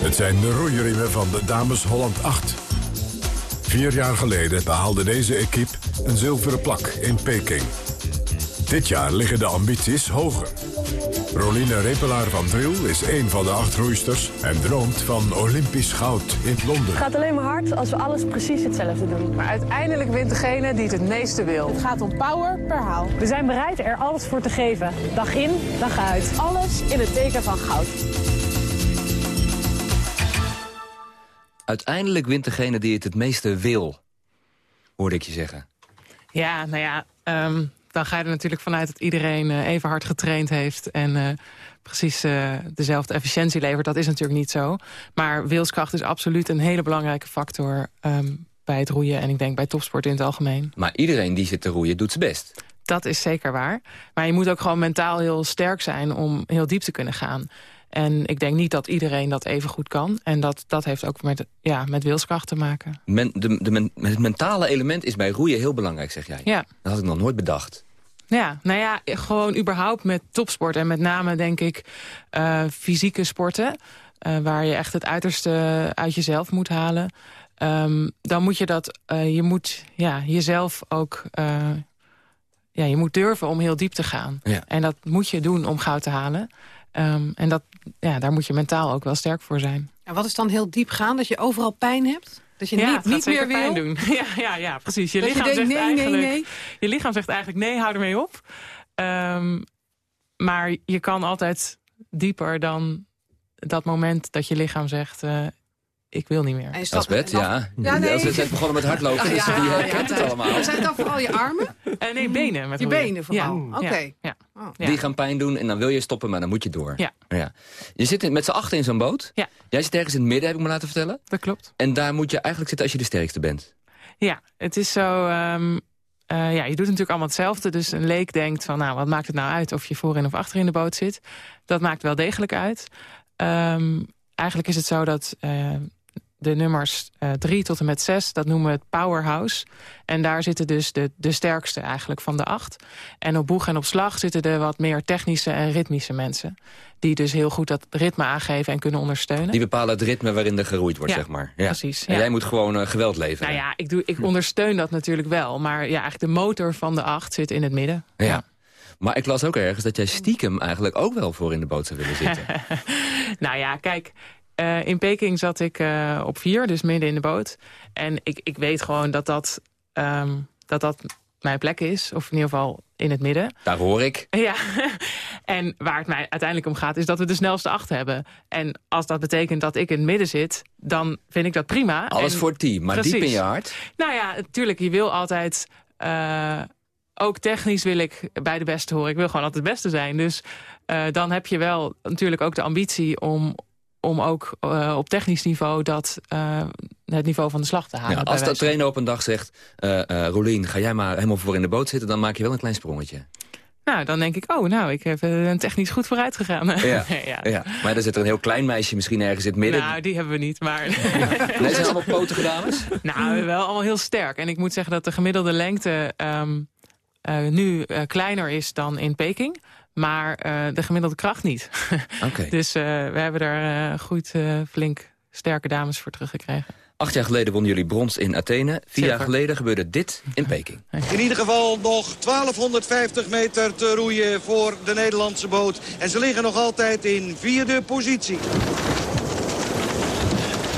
Het zijn de roeieriemen van de Dames Holland 8... Vier jaar geleden behaalde deze equipe een zilveren plak in Peking. Dit jaar liggen de ambities hoger. Roline Repelaar van Driel is een van de acht roeisters... en droomt van Olympisch goud in Londen. Het gaat alleen maar hard als we alles precies hetzelfde doen. Maar uiteindelijk wint degene die het het meeste wil. Het gaat om power per haal. We zijn bereid er alles voor te geven. Dag in, dag uit. Alles in het teken van goud. Uiteindelijk wint degene die het het meeste wil, hoorde ik je zeggen. Ja, nou ja, um, dan ga je er natuurlijk vanuit dat iedereen uh, even hard getraind heeft... en uh, precies uh, dezelfde efficiëntie levert. Dat is natuurlijk niet zo. Maar wilskracht is absoluut een hele belangrijke factor... Um, bij het roeien en ik denk bij topsport in het algemeen. Maar iedereen die zit te roeien doet zijn best. Dat is zeker waar. Maar je moet ook gewoon mentaal heel sterk zijn om heel diep te kunnen gaan. En ik denk niet dat iedereen dat even goed kan. En dat, dat heeft ook met, ja, met wilskracht te maken. Men, de, de, het mentale element is bij roeien heel belangrijk, zeg jij. Ja. Dat had ik nog nooit bedacht. Ja, nou ja, gewoon überhaupt met topsport. En met name, denk ik, uh, fysieke sporten. Uh, waar je echt het uiterste uit jezelf moet halen. Um, dan moet je dat, uh, je moet ja, jezelf ook ja, je moet durven om heel diep te gaan. Ja. En dat moet je doen om goud te halen. Um, en dat, ja, daar moet je mentaal ook wel sterk voor zijn. En wat is dan heel diep gaan? Dat je overal pijn hebt? Dat je ja, niet, niet meer wil? pijn doen. Ja, ja, ja precies. Je dat lichaam, je denkt, zegt nee, eigenlijk, nee, nee. je lichaam zegt eigenlijk nee, hou ermee op. Um, maar je kan altijd dieper dan dat moment dat je lichaam zegt... Uh, ik wil niet meer. Asbeth, ja. ja nee. Ze zijn begonnen met hardlopen, dus ja, die ja, herkent ja, het allemaal. Zijn het dan vooral je armen? Uh, nee, benen. Met je benen vooral? Ja. Oké. Okay. Ja. Oh. Die gaan pijn doen en dan wil je stoppen, maar dan moet je door. Ja. ja. Je zit met z'n achten in zo'n boot. Ja. Jij zit ergens in het midden, heb ik me laten vertellen. Dat klopt. En daar moet je eigenlijk zitten als je de sterkste bent. Ja, het is zo... Um, uh, ja, je doet natuurlijk allemaal hetzelfde. Dus een leek denkt van, nou, wat maakt het nou uit... of je voorin of achter in de boot zit. Dat maakt wel degelijk uit. Um, eigenlijk is het zo dat... Uh, de nummers uh, drie tot en met zes, dat noemen we het powerhouse. En daar zitten dus de, de sterkste eigenlijk van de acht. En op boeg en op slag zitten de wat meer technische en ritmische mensen. Die dus heel goed dat ritme aangeven en kunnen ondersteunen. Die bepalen het ritme waarin er geroeid wordt, ja, zeg maar. Ja. precies. En ja. jij moet gewoon uh, geweld leveren. Nou ja, ik, doe, ik ondersteun dat natuurlijk wel. Maar ja, eigenlijk de motor van de acht zit in het midden. Ja. ja. Maar ik las ook ergens dat jij stiekem eigenlijk ook wel voor in de boot zou willen zitten. nou ja, kijk... Uh, in Peking zat ik uh, op vier, dus midden in de boot. En ik, ik weet gewoon dat dat, um, dat dat mijn plek is. Of in ieder geval in het midden. Daar hoor ik. Ja, en waar het mij uiteindelijk om gaat... is dat we de snelste acht hebben. En als dat betekent dat ik in het midden zit... dan vind ik dat prima. Alles en, voor het team, maar precies. diep in je hart? Nou ja, natuurlijk, je wil altijd... Uh, ook technisch wil ik bij de beste horen. Ik wil gewoon altijd het beste zijn. Dus uh, dan heb je wel natuurlijk ook de ambitie om, om ook uh, op technisch niveau dat, uh, het niveau van de slag te halen. Ja, als de trainer op een dag zegt, uh, Rolien, ga jij maar helemaal voor in de boot zitten... dan maak je wel een klein sprongetje. Nou, dan denk ik, oh, nou, ik heb een technisch goed vooruit gegaan. Ja, ja. ja. maar er zit er een heel klein meisje misschien ergens in het midden. Nou, die hebben we niet, maar... nee, zijn allemaal potige dames? Nou, wel allemaal heel sterk. En ik moet zeggen dat de gemiddelde lengte um, uh, nu kleiner is dan in Peking. Maar uh, de gemiddelde kracht niet. Okay. dus we hebben daar goed, flink sterke dames voor teruggekregen. Acht jaar geleden wonnen jullie brons in Athene. Vier jaar geleden gebeurde dit in Peking. In ieder geval nog 1250 meter te roeien voor de Nederlandse boot. En ze liggen nog altijd in vierde positie.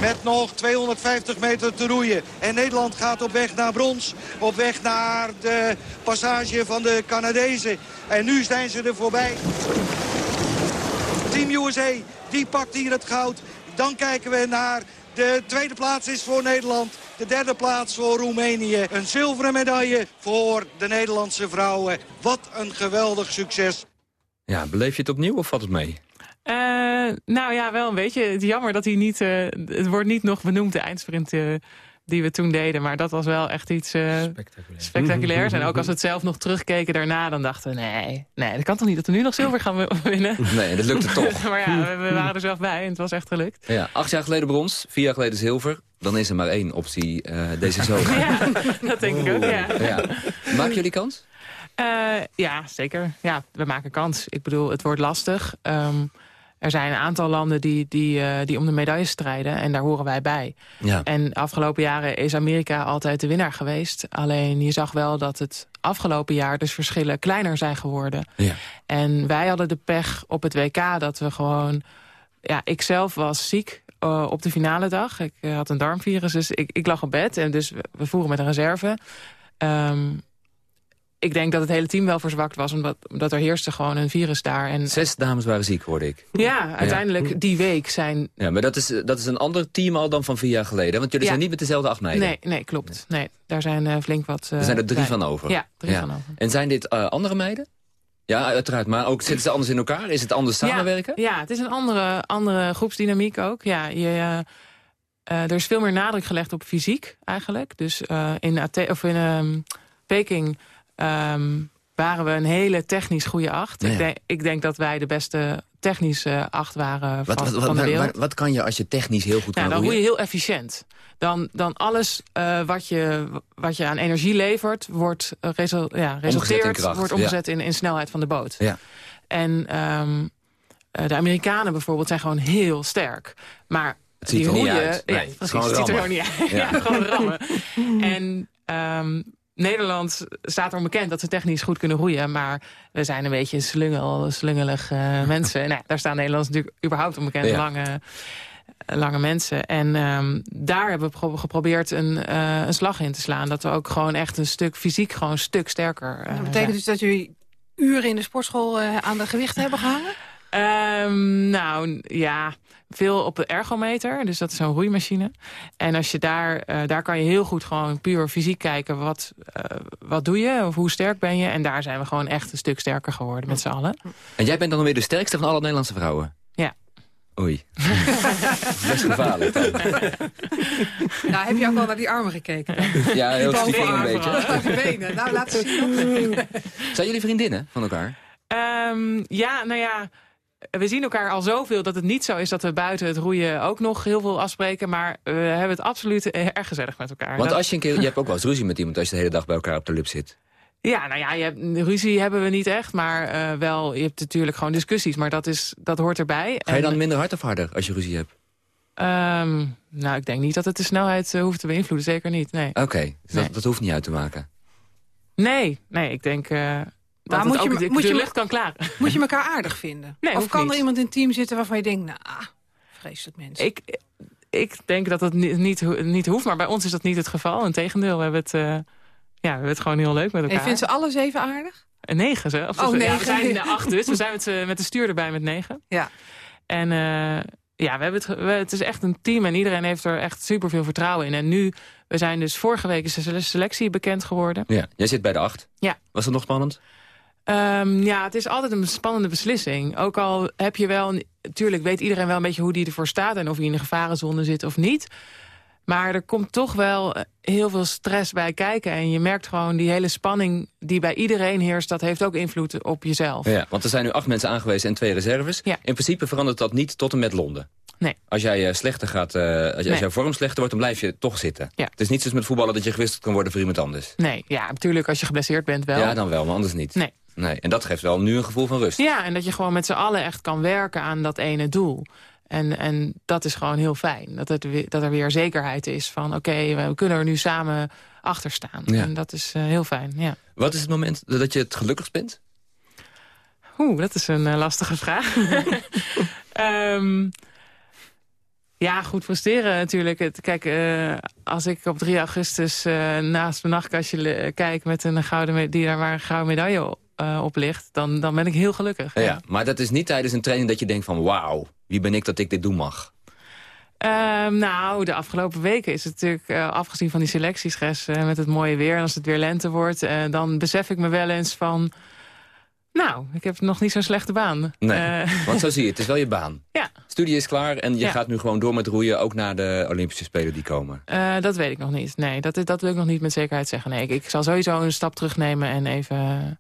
Met nog 250 meter te roeien. En Nederland gaat op weg naar brons. Op weg naar de passage van de Canadezen. En nu zijn ze er voorbij. Team USA, die pakt hier het goud. Dan kijken we naar de tweede plaats is voor Nederland. De derde plaats voor Roemenië. Een zilveren medaille voor de Nederlandse vrouwen. Wat een geweldig succes. Ja, beleef je het opnieuw of valt het mee? Uh, nou ja, wel een beetje. Het jammer dat hij niet... Uh, het wordt niet nog benoemd, de eindsprint... Uh, die we toen deden. Maar dat was wel echt iets Spectaculair. spectaculairs. En ook als we het zelf nog terugkeken daarna, dan dachten we... nee, nee, dat kan toch niet dat we nu nog zilver gaan winnen? Nee, dat lukte toch. maar ja, we, we, waren er zelf bij en het was echt gelukt. Ja, acht jaar geleden brons, vier jaar geleden zilver. Dan is er maar één optie deze zomer. ja, dat denk ik ook, ja. ja. Maken jullie kans? Ja, zeker. Ja, we maken kans. Ik bedoel, het wordt lastig. Um, er zijn een aantal landen die, die, uh, die om de medailles strijden. En daar horen wij bij. Ja. En de afgelopen jaren is Amerika altijd de winnaar geweest. Alleen je zag wel dat het afgelopen jaar dus verschillen kleiner zijn geworden. Ja. En wij hadden de pech op het WK dat we gewoon... Ja, ik zelf was ziek uh, op de finale dag. Ik uh, had een darmvirus, dus ik, ik lag op bed. En dus we, we voeren met een reserve. Um, ik denk dat het hele team wel verzwakt was, omdat, omdat er heerste gewoon een virus daar. En, Zes dames waren ziek, hoorde ik. Ja, uiteindelijk ja. die week zijn... Ja, maar dat is, dat is een ander team al dan van vier jaar geleden. Want jullie ja. zijn niet met dezelfde acht meiden. Nee, nee klopt. Nee, daar zijn uh, flink wat... Uh, er zijn er drie bij. van over. Ja, drie van over. En zijn dit uh, andere meiden? Ja, uiteraard. Maar ook zitten ze anders in elkaar? Is het anders samenwerken? Ja, ja het is een andere, andere groepsdynamiek ook. Ja, je... Er is veel meer nadruk gelegd op fysiek eigenlijk. Dus in, Athe of in um, Peking um, waren we een hele technisch goede acht. Ja. Ik, denk, ik, denk, dat wij de beste technische acht waren wat, van, wat, van de wereld. Wat, wat, kan je als je technisch heel goed nou, kan Dan roeien? roei je heel efficiënt. Dan, dan alles uh, wat, je, wat je aan energie levert, wordt, uh, resol, ja, resulteert, omgezet wordt omgezet in, in snelheid van de boot. Ja. En um, de Amerikanen bijvoorbeeld zijn gewoon heel sterk. Maar het ziet die er roeien, niet uit. Nee, ja, het, precies, het ziet er gewoon niet uit. Ja, gewoon rammen. en um, Nederland staat erom bekend dat ze technisch goed kunnen roeien. Maar we zijn een beetje slungel, slungelig uh, mensen. nou, daar staan Nederlanders natuurlijk überhaupt om bekend. Ja. Lange, lange mensen. En um, daar hebben we geprobeerd een, uh, een slag in te slaan. Dat we ook gewoon echt een stuk fysiek gewoon een stuk sterker uh, Dat betekent zijn. dus dat jullie uren in de sportschool aan de gewichten hebben gehangen? Um, nou, ja, veel op de ergometer. Dus dat is zo'n roeimachine. En als je daar, uh, daar kan je heel goed gewoon puur fysiek kijken. Wat, uh, wat doe je? Of hoe sterk ben je? En daar zijn we gewoon echt een stuk sterker geworden met z'n allen. En jij bent dan weer de sterkste van alle Nederlandse vrouwen? Ja. Oei. Best gevaarlijk dan. Nou, heb je ook wel naar die armen gekeken? Dan? Ja, heel stiekem een beetje. Oh, benen. Nou, laat zien. Zijn jullie vriendinnen van elkaar? Um, ja, nou ja we zien elkaar al zoveel dat het niet zo is dat we buiten het roeien ook nog heel veel afspreken. Maar we hebben het absoluut erg gezellig met elkaar. Want als je een keer, je hebt ook wel eens ruzie met iemand als je de hele dag bij elkaar op de lip zit. Ja, nou ja, je hebt, ruzie hebben we niet echt, maar uh, wel, je hebt natuurlijk gewoon discussies. Maar dat, is, dat hoort erbij. Ga je dan minder hard of harder als je ruzie hebt? Um, nou, ik denk niet dat het de snelheid uh, hoeft te beïnvloeden. Zeker niet, nee. Oké, okay, dus nee. dat, dat hoeft niet uit te maken? Nee, nee, ik denk... Uh, maar moet je, ook de, moet de je, lucht kan klaren. Moet je elkaar aardig vinden? Nee, of kan niet. er iemand in het team zitten waarvan je denkt... nou, ah, vreselijk mensen. Ik, ik denk dat het niet, niet, niet hoeft, maar bij ons is dat niet het geval. Integendeel, we hebben het, uh, ja, we hebben het gewoon heel leuk met elkaar. En vindt ze alle zeven aardig? Een negen zelfs. Oh, negen. Ja, we zijn acht dus. We zijn met, met de stuur erbij met negen. Ja. En uh, Ja, we hebben het, we, het is echt een team en iedereen heeft er echt super veel vertrouwen in. En nu, we zijn dus vorige week is de selectie bekend geworden. Ja, jij zit bij de acht. Ja. Was het nog spannend? Um, ja, het is altijd een spannende beslissing. Ook al heb je wel, natuurlijk weet iedereen wel een beetje hoe die ervoor staat... en of hij in de gevarenzone zit of niet. Maar er komt toch wel eh, heel veel stress bij kijken. En je merkt gewoon die hele spanning die bij iedereen heerst... dat heeft ook invloed op jezelf. Ja, want er zijn nu acht mensen aangewezen en twee reserves. Ja. In principe verandert dat niet tot en met Londen. Nee. Als jij uh, slechter gaat, uh, als, nee. als jouw vorm slechter wordt, dan blijf je toch zitten. Ja. Het is niet zoals met voetballen dat je gewisseld kan worden voor iemand anders. Nee, ja, natuurlijk als je geblesseerd bent wel. Ja, dan wel, maar anders niet. Nee. Nee, en dat geeft wel nu een gevoel van rust. Ja, en dat je gewoon met z'n allen echt kan werken aan dat ene doel. En, en dat is gewoon heel fijn. Dat, het, dat er weer zekerheid is van oké, okay, we kunnen er nu samen achter staan. Ja. En dat is uh, heel fijn, ja. Wat is het moment dat je het gelukkigst bent? Oeh, dat is een uh, lastige vraag. um, ja, goed presteren natuurlijk. Kijk, uh, als ik op 3 augustus uh, naast mijn nachtkastje kijk... met een gouden die daar waar een gouden medaille uh, op ligt... Dan, dan ben ik heel gelukkig. Ja, ja, maar dat is niet tijdens een training dat je denkt van... wauw, wie ben ik dat ik dit doen mag? Uh, nou, de afgelopen weken is het natuurlijk, uh, afgezien van die selectiestress... Uh, met het mooie weer en als het weer lente wordt... dan besef ik me wel eens van... Nou, ik heb nog niet zo'n slechte baan. Nee, want zo zie je, het is wel je baan. Ja. Studie is klaar en je ja. gaat nu gewoon door met roeien... ook naar de Olympische Spelen die komen. Uh, dat weet ik nog niet. Nee, dat, dat wil ik nog niet met zekerheid zeggen. Nee, ik, ik zal sowieso een stap terugnemen en even...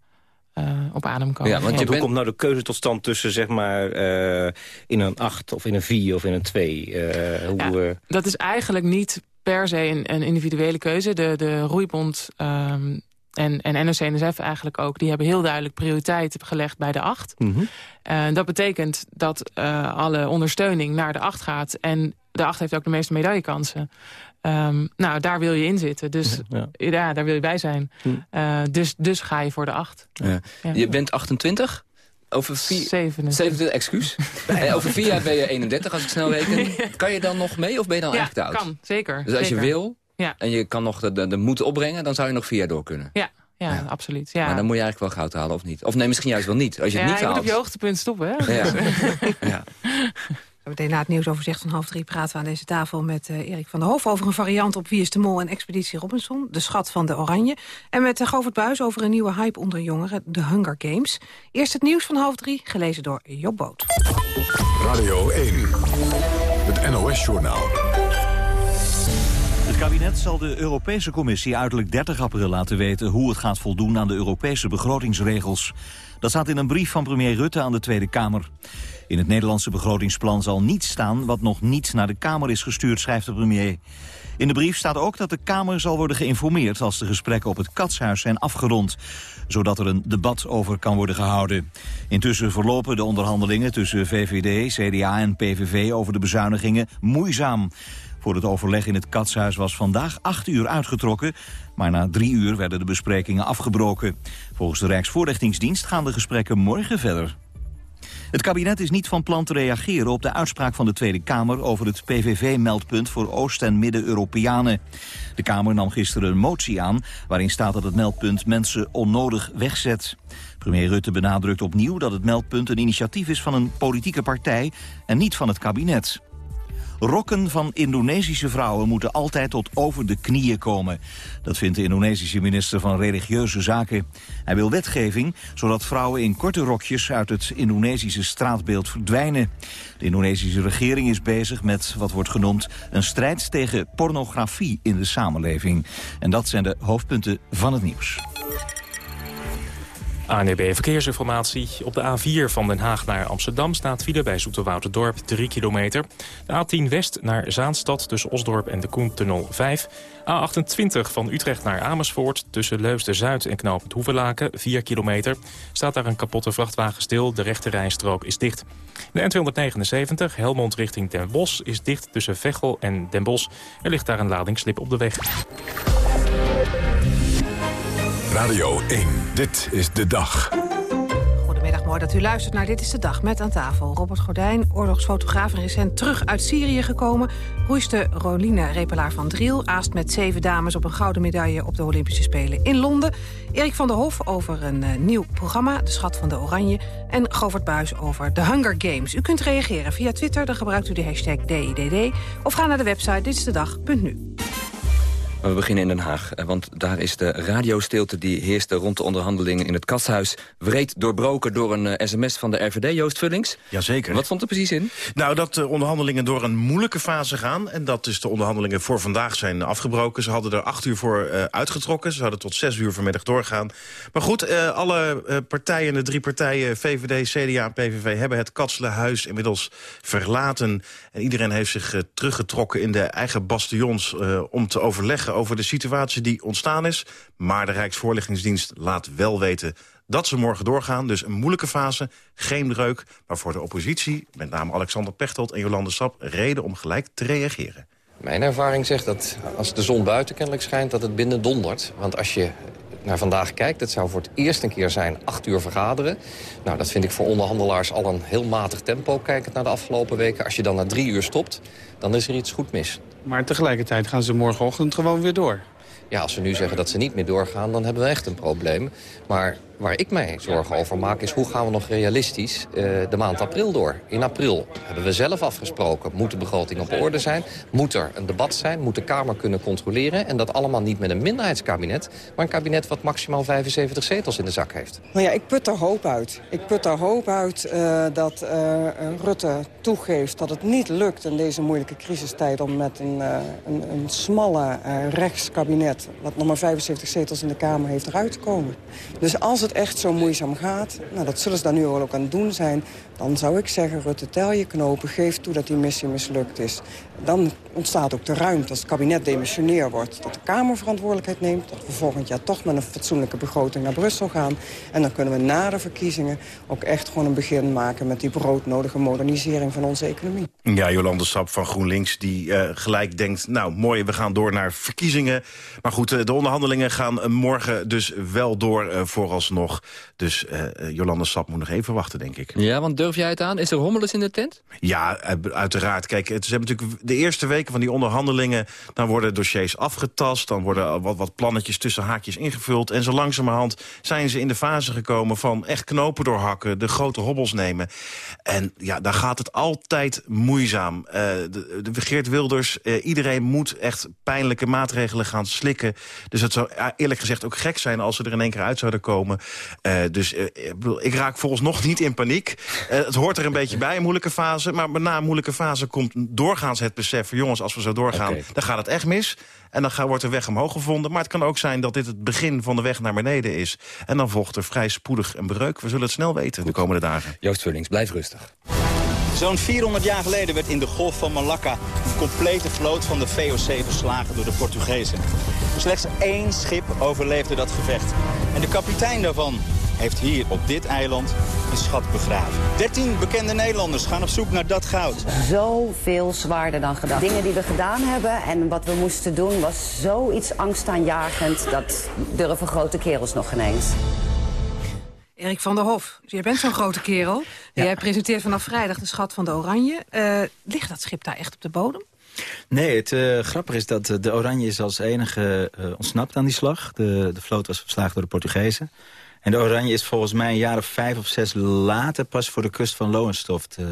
Uh, op adem komen. Ja, want je bent... hoe komt nou de keuze tot stand tussen zeg maar uh, in een 8 of in een 4 of in een 2? Uh, hoe, ja, dat is eigenlijk niet per se een, een individuele keuze. De, de roeibond um, en, en NOC-NSF eigenlijk ook... die hebben heel duidelijk prioriteit gelegd bij de 8. Mm -hmm. uh, dat betekent dat uh, alle ondersteuning naar de 8 gaat. En de 8 heeft ook de meeste medaillekansen. Um, nou, daar wil je in zitten. Dus ja, ja daar wil je bij zijn. Hm. Uh, dus, dus ga je voor de 8. Ja. Ja. Je bent 28? Over vier... 27. 27, excuus. over vier jaar ben je 31, als ik snel reken. Kan je dan nog mee of ben je dan eigenlijk te oud? kan, zeker. Dus als zeker. je wil ja. en je kan nog de, de, de moed opbrengen... dan zou je nog vier jaar door kunnen. Ja, ja, ja. absoluut. Ja. Maar dan moet je eigenlijk wel goud halen, of niet? Of nee, misschien juist wel niet. Als je het ja, niet je haalt... moet op je hoogtepunt stoppen, hè? Ja. Meteen na het nieuwsoverzicht van half drie praten we aan deze tafel met uh, Erik van der Hof... over een variant op Wie is de Mol en Expeditie Robinson, de schat van de Oranje. En met uh, Govert Buis over een nieuwe hype onder jongeren, de Hunger Games. Eerst het nieuws van half drie, gelezen door Job Boot. Radio 1, het NOS-journaal. Het kabinet zal de Europese Commissie uiterlijk 30 april laten weten... hoe het gaat voldoen aan de Europese begrotingsregels. Dat staat in een brief van premier Rutte aan de Tweede Kamer. In het Nederlandse begrotingsplan zal niets staan wat nog niet naar de Kamer is gestuurd, schrijft de premier. In de brief staat ook dat de Kamer zal worden geïnformeerd als de gesprekken op het Katshuis zijn afgerond, zodat er een debat over kan worden gehouden. Intussen verlopen de onderhandelingen tussen VVD, CDA en PVV over de bezuinigingen moeizaam. Voor het overleg in het Katshuis was vandaag acht uur uitgetrokken, maar na drie uur werden de besprekingen afgebroken. Volgens de Rijksvoorlichtingsdienst gaan de gesprekken morgen verder. Het kabinet is niet van plan te reageren op de uitspraak van de Tweede Kamer over het PVV-meldpunt voor Oost- en Midden-Europeanen. De Kamer nam gisteren een motie aan waarin staat dat het meldpunt mensen onnodig wegzet. Premier Rutte benadrukt opnieuw dat het meldpunt een initiatief is van een politieke partij en niet van het kabinet. Rokken van Indonesische vrouwen moeten altijd tot over de knieën komen. Dat vindt de Indonesische minister van Religieuze Zaken. Hij wil wetgeving zodat vrouwen in korte rokjes uit het Indonesische straatbeeld verdwijnen. De Indonesische regering is bezig met wat wordt genoemd een strijd tegen pornografie in de samenleving. En dat zijn de hoofdpunten van het nieuws. ANEB Verkeersinformatie. Op de A4 van Den Haag naar Amsterdam staat file bij Zoeterwouderdorp 3 kilometer. De A10 West naar Zaanstad tussen Osdorp en de Koentunnel 5. A28 van Utrecht naar Amersfoort tussen Leusden-Zuid en Knoopend Hoevelaken 4 kilometer. Staat daar een kapotte vrachtwagen stil, de rechte rijstrook is dicht. De N279 Helmond richting Den Bosch is dicht tussen Veghel en Den Bosch. Er ligt daar een ladingslip op de weg. Radio 1, dit is de dag. Goedemiddag, Mooi dat u luistert naar Dit is de Dag met aan tafel. Robert Gordijn, oorlogsfotograaf en recent terug uit Syrië gekomen. Roeiste Roline Repelaar van Driel aast met zeven dames op een gouden medaille... op de Olympische Spelen in Londen. Erik van der Hof over een uh, nieuw programma, De Schat van de Oranje. En Govert Buis over de Hunger Games. U kunt reageren via Twitter, dan gebruikt u de hashtag DIDD... of ga naar de website ditistedag.nu. We beginnen in Den Haag, eh, want daar is de radiostilte... die heerste rond de onderhandelingen in het kasthuis... wreed doorbroken door een uh, sms van de RVD, Joost Vullings. Jazeker. Wat stond er precies in? Nou, dat de onderhandelingen door een moeilijke fase gaan... en dat dus de onderhandelingen voor vandaag zijn afgebroken. Ze hadden er acht uur voor uh, uitgetrokken. Ze zouden tot zes uur vanmiddag doorgaan. Maar goed, alle partijen, de drie partijen... VVD, CDA en PVV hebben het Katselenhuis inmiddels verlaten. En iedereen heeft zich teruggetrokken in de eigen bastions... om te overleggen over de situatie die ontstaan is. Maar de Rijksvoorlichtingsdienst laat wel weten dat ze morgen doorgaan. Dus een moeilijke fase, geen breuk. Maar voor de oppositie, met name Alexander Pechtold en Jolande Sap... reden om gelijk te reageren. Mijn ervaring zegt dat als de zon buiten kennelijk schijnt... dat het binnen dondert. Want als je naar vandaag kijkt, het zou voor het eerst een keer zijn acht uur vergaderen. Nou, dat vind ik voor onderhandelaars al een heel matig tempo, kijkend naar de afgelopen weken. Als je dan na drie uur stopt, dan is er iets goed mis. Maar tegelijkertijd gaan ze morgenochtend gewoon weer door. Ja, als ze nu zeggen dat ze niet meer doorgaan, dan hebben we echt een probleem. Maar waar ik mij zorgen over maak is hoe gaan we nog realistisch uh, de maand april door. In april hebben we zelf afgesproken, moet de begroting op orde zijn? Moet er een debat zijn? Moet de Kamer kunnen controleren? En dat allemaal niet met een minderheidskabinet, maar een kabinet wat maximaal 75 zetels in de zak heeft. Nou ja, ik put er hoop uit. Ik put er hoop uit uh, dat uh, Rutte toegeeft dat het niet lukt in deze moeilijke crisistijd om met een, een, een smalle rechtskabinet, wat nog maar 75 zetels in de Kamer heeft, eruit te komen. Dus als echt zo moeizaam gaat, nou, dat zullen ze daar nu ook aan het doen zijn... dan zou ik zeggen, Rutte, tel je knopen, geef toe dat die missie mislukt is. Dan ontstaat ook de ruimte als het kabinet demissioneer wordt... dat de Kamer verantwoordelijkheid neemt, dat we volgend jaar toch met een fatsoenlijke begroting naar Brussel gaan. En dan kunnen we na de verkiezingen ook echt gewoon een begin maken... met die broodnodige modernisering van onze economie. Ja, Jolande Sap van GroenLinks die uh, gelijk denkt... nou, mooi, we gaan door naar verkiezingen. Maar goed, uh, de onderhandelingen gaan uh, morgen dus wel door vooralsnog. Dus Jolande Sap moet nog even wachten, denk ik. Ja, want durf jij het aan? Is er hommeles in de tent? Ja, uiteraard. Kijk, het hebben natuurlijk de eerste weken van die onderhandelingen... dan worden dossiers afgetast, dan worden wat, wat plannetjes tussen haakjes ingevuld... en zo langzamerhand zijn ze in de fase gekomen van echt knopen doorhakken... de grote hobbels nemen. En ja, daar gaat het altijd moeizaam. Uh, de, de Geert Wilders, uh, iedereen moet echt pijnlijke maatregelen gaan slikken. Dus het zou eerlijk gezegd ook gek zijn als ze er in één keer uit zouden komen. Dus ik raak volgens nog niet in paniek. Het hoort er een beetje bij, een moeilijke fase. Maar na een moeilijke fase komt doorgaans het besef... jongens, als we zo doorgaan, okay. dan gaat het echt mis. En dan gaat, wordt de weg omhoog gevonden. Maar het kan ook zijn dat dit het begin van de weg naar beneden is. En dan volgt er vrij spoedig een breuk. We zullen het snel weten de komende dagen. Joost Vullings, blijf rustig. Zo'n 400 jaar geleden werd in de Golf van Malacca... een complete vloot van de VOC verslagen door de Portugezen. Slechts één schip overleefde dat gevecht. En de kapitein daarvan heeft hier op dit eiland een schat begraven. 13 bekende Nederlanders gaan op zoek naar dat goud. Zoveel zwaarder dan gedacht. Dingen die we gedaan hebben en wat we moesten doen was zoiets angstaanjagend. Dat durven grote kerels nog geen eens. Erik van der Hof, jij bent zo'n grote kerel. Ja. Jij presenteert vanaf vrijdag de Schat van de Oranje. Uh, ligt dat schip daar echt op de bodem? Nee, het uh, grappige is dat de Oranje is als enige uh, ontsnapt aan die slag. De, de vloot was verslagen door de Portugezen. En de Oranje is volgens mij een jaar of vijf of zes later... pas voor de kust van Lowenstoft uh,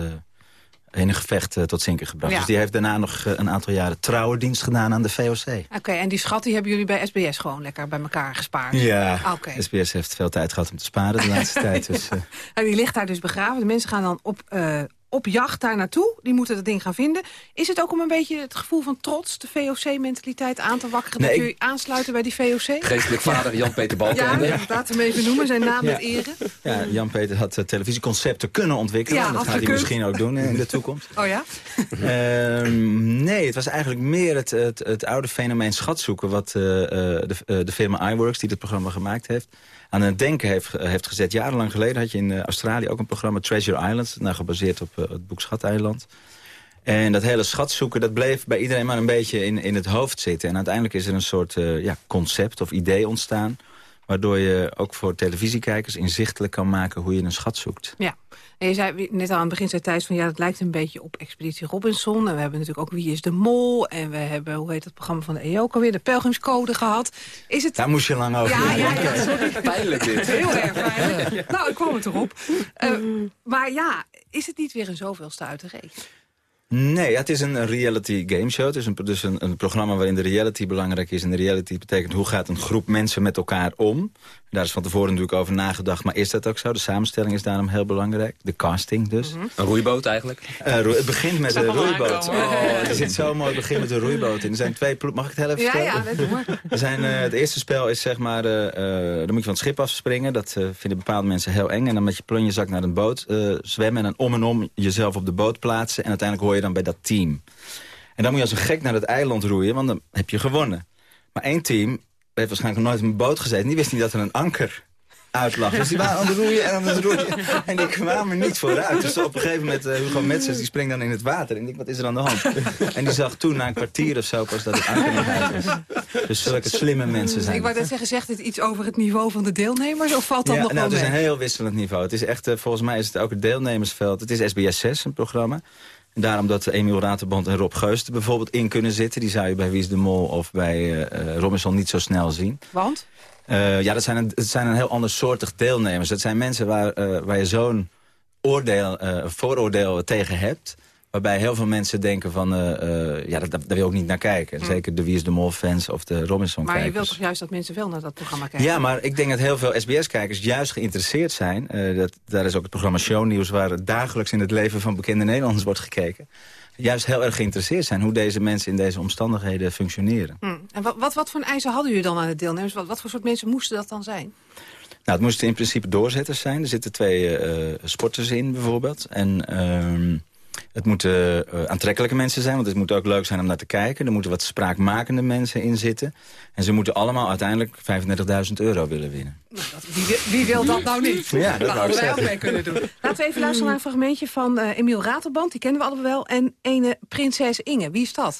in een gevecht uh, tot zinken gebracht. Ja. Dus die heeft daarna nog uh, een aantal jaren trouwendienst gedaan aan de VOC. Oké, okay, en die schat die hebben jullie bij SBS gewoon lekker bij elkaar gespaard? Ja, okay. SBS heeft veel tijd gehad om te sparen de laatste tijd. Dus, en die ligt daar dus begraven. De mensen gaan dan op op jacht daar naartoe. Die moeten dat ding gaan vinden. Is het ook om een beetje het gevoel van trots, de VOC-mentaliteit aan te wakkeren... Nee, dat jullie aansluiten bij die VOC? Geestelijk vader Jan-Peter Balkenende. Ja, laat hem even noemen, zijn naam ja. met ere. Ja, Jan-Peter had uh, televisieconcepten kunnen ontwikkelen. Ja, dat gaat hij misschien ook doen in de toekomst. Oh ja? uh, nee, het was eigenlijk meer het, het, het oude fenomeen schatzoeken... wat uh, de, de firma iWorks, die dit programma gemaakt heeft aan het denken heeft, heeft gezet. Jarenlang geleden had je in Australië ook een programma Treasure Island... Nou, gebaseerd op uh, het boek Schateiland. En dat hele schatzoeken, dat bleef bij iedereen maar een beetje in, in het hoofd zitten. En uiteindelijk is er een soort uh, ja, concept of idee ontstaan... Waardoor je ook voor televisiekijkers inzichtelijk kan maken hoe je een schat zoekt. Ja. En je zei net al aan het begin zei Thijs van ja, dat lijkt een beetje op Expeditie Robinson. En we hebben natuurlijk ook Wie is de Mol. En we hebben, hoe heet het programma van de EO alweer, de Pelgrimscode gehad. Is het... Daar moest je lang over Ja, ja, ja, sorry. Pijnlijk dit. Heel erg pijnlijk. Nou, ik kwam het erop. Uh, maar ja, is het niet weer een zoveelste uit de reeks? Nee, het is een reality gameshow. Het is een, dus een, een, programma waarin de reality belangrijk is. En de reality betekent hoe gaat een groep mensen met elkaar om. Daar is van tevoren natuurlijk over nagedacht. Maar is dat ook zo? De samenstelling is daarom heel belangrijk. De casting dus. Mm -hmm. Een roeiboot eigenlijk? Uh, het begint met een roeiboot. Oh, er zit zo mooi het begin met een roeiboot in. Er zijn twee Mag ik het heel even Ja, ja, dat doe er zijn, uh, Het eerste spel is zeg maar... Uh, dan moet je van het schip afspringen. Dat vinden bepaalde mensen heel eng. En dan met je plonjezak naar een boot zwemmen. En dan om en om jezelf op de boot plaatsen. En uiteindelijk hoor je dan bij dat team. En dan moet je als een gek naar het eiland roeien. Want dan heb je gewonnen. Maar één team heeft waarschijnlijk nog nooit op een boot gezeten. Die wist niet dat er een anker uit lag. Dus die waren aan het roeien en aan het roeien. En die kwamen niet vooruit. Dus op een gegeven moment, uh, Hugo Metzers, die springt dan in het water. En ik denk, wat is er aan de hand? En die zag toen na een kwartier of zo pas dat het uit was. Dus zulke slimme mensen zijn Ik wou net zeggen, zegt dit iets over het niveau van de deelnemers? Of valt dat ja, nog nou, Het is een heel wisselend niveau. Het is echt, uh, volgens mij is het ook het deelnemersveld. Het is SBS 6, een programma. En daarom dat Emiel Raterband en Rob Geus er bijvoorbeeld in kunnen zitten. Die zou je bij Wie is de Mol of bij uh, Robinson niet zo snel zien. Want? Uh, ja, dat zijn, een, dat zijn een heel ander soortig deelnemers. Dat zijn mensen waar, waar je zo'n oordeel, vooroordeel tegen hebt. Waarbij heel veel mensen denken van, ja, daar, daar wil je ook niet naar kijken. Hm. Zeker de Wie is de Mol fans of de Robinson Maar kijkers. je wilt toch juist dat mensen wel naar dat programma kijken? Ja, maar ik denk dat heel veel SBS-kijkers juist geïnteresseerd zijn. Uh, dat, daar is ook het programma Shownieuws... waar dagelijks in het leven van bekende Nederlanders wordt gekeken. Juist heel erg geïnteresseerd zijn hoe deze mensen in deze omstandigheden functioneren. Hm. En wat, wat, wat voor eisen hadden jullie dan aan de deelnemers? Wat, wat voor soort mensen moesten dat dan zijn? Nou, het moesten in principe doorzetters zijn. Er zitten twee sporters in bijvoorbeeld. En... Het moeten uh, aantrekkelijke mensen zijn, want het moet ook leuk zijn om naar te kijken. Er moeten wat spraakmakende mensen in zitten. En ze moeten allemaal uiteindelijk 35.000 euro willen winnen. Nou, dat, wie, wie, wil dat nou niet? Ja, dat nou, ik wij ook zeggen. mee kunnen doen. Laten we even luisteren naar een fragmentje van uh, Emiel Ratelband. Die kennen we allemaal wel. En ene prinses Inge. Wie is dat?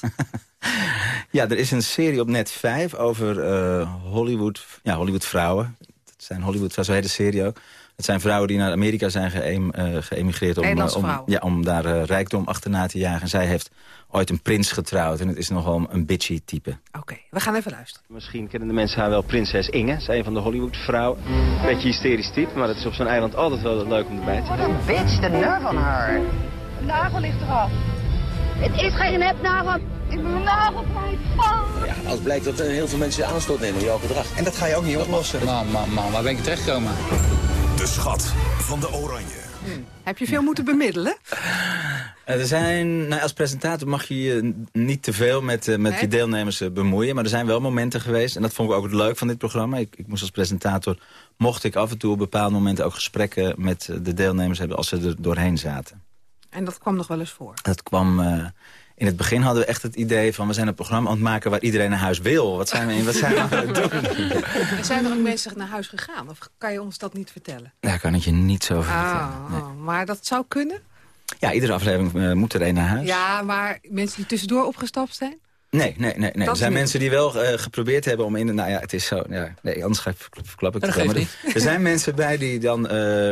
ja, er is een serie op net 5 over uh, Hollywood, ja, Hollywood vrouwen. Dat zijn Hollywood, zo heet de serie ook. Het zijn vrouwen die naar Amerika zijn geëm, uh, geëmigreerd om, uh, om, ja, om daar uh, rijkdom achterna te jagen. En zij heeft ooit een prins getrouwd en het is nogal een bitchy type. Oké, okay, we gaan even luisteren. Misschien kennen de mensen haar wel prinses Inge. Zij is een van de Hollywood-vrouwen. Beetje hysterisch type, maar het is op zo'n eiland altijd wel leuk om erbij te zijn. Wat een bitch, de nerve van haar. De nagel ligt eraf. Het is geen nepnagel. Ik ben mijn nagel kwijt. Ja, als blijkt dat heel veel mensen aanstoot nemen in jouw gedrag. En dat ga je ook niet oplossen. Man, man, man, waar ben ik terechtgekomen? De schat van de Oranje. Hmm. Heb je veel moeten bemiddelen? Er zijn, nou, als presentator mag je je niet te veel met, uh, met Nee? je deelnemers uh, bemoeien. Maar er zijn wel momenten geweest, en dat vond ik ook het leuk van dit programma. Ik, ik moest als presentator, mocht ik af en toe op bepaalde momenten ook gesprekken met de deelnemers hebben als ze er doorheen zaten. En dat kwam nog wel eens voor? Dat kwam... Uh, in het begin hadden we echt het idee van... we zijn een programma aan het maken waar iedereen naar huis wil. Wat zijn we, wat zijn we aan het doen? En zijn er ook mensen naar huis gegaan? Of kan je ons dat niet vertellen? Daar kan ik je niet zo over oh, vertellen. Oh, maar dat zou kunnen? Ja, iedere aflevering uh, moet er één naar huis. Ja, maar mensen die tussendoor opgestapt zijn? Nee, nee, nee. nee. Er zijn mensen die wel uh, geprobeerd hebben om in de... Nou ja, het is zo... Ja, nee, anders ga ik, verklap ik het wel. Er, er zijn mensen bij die dan... Uh,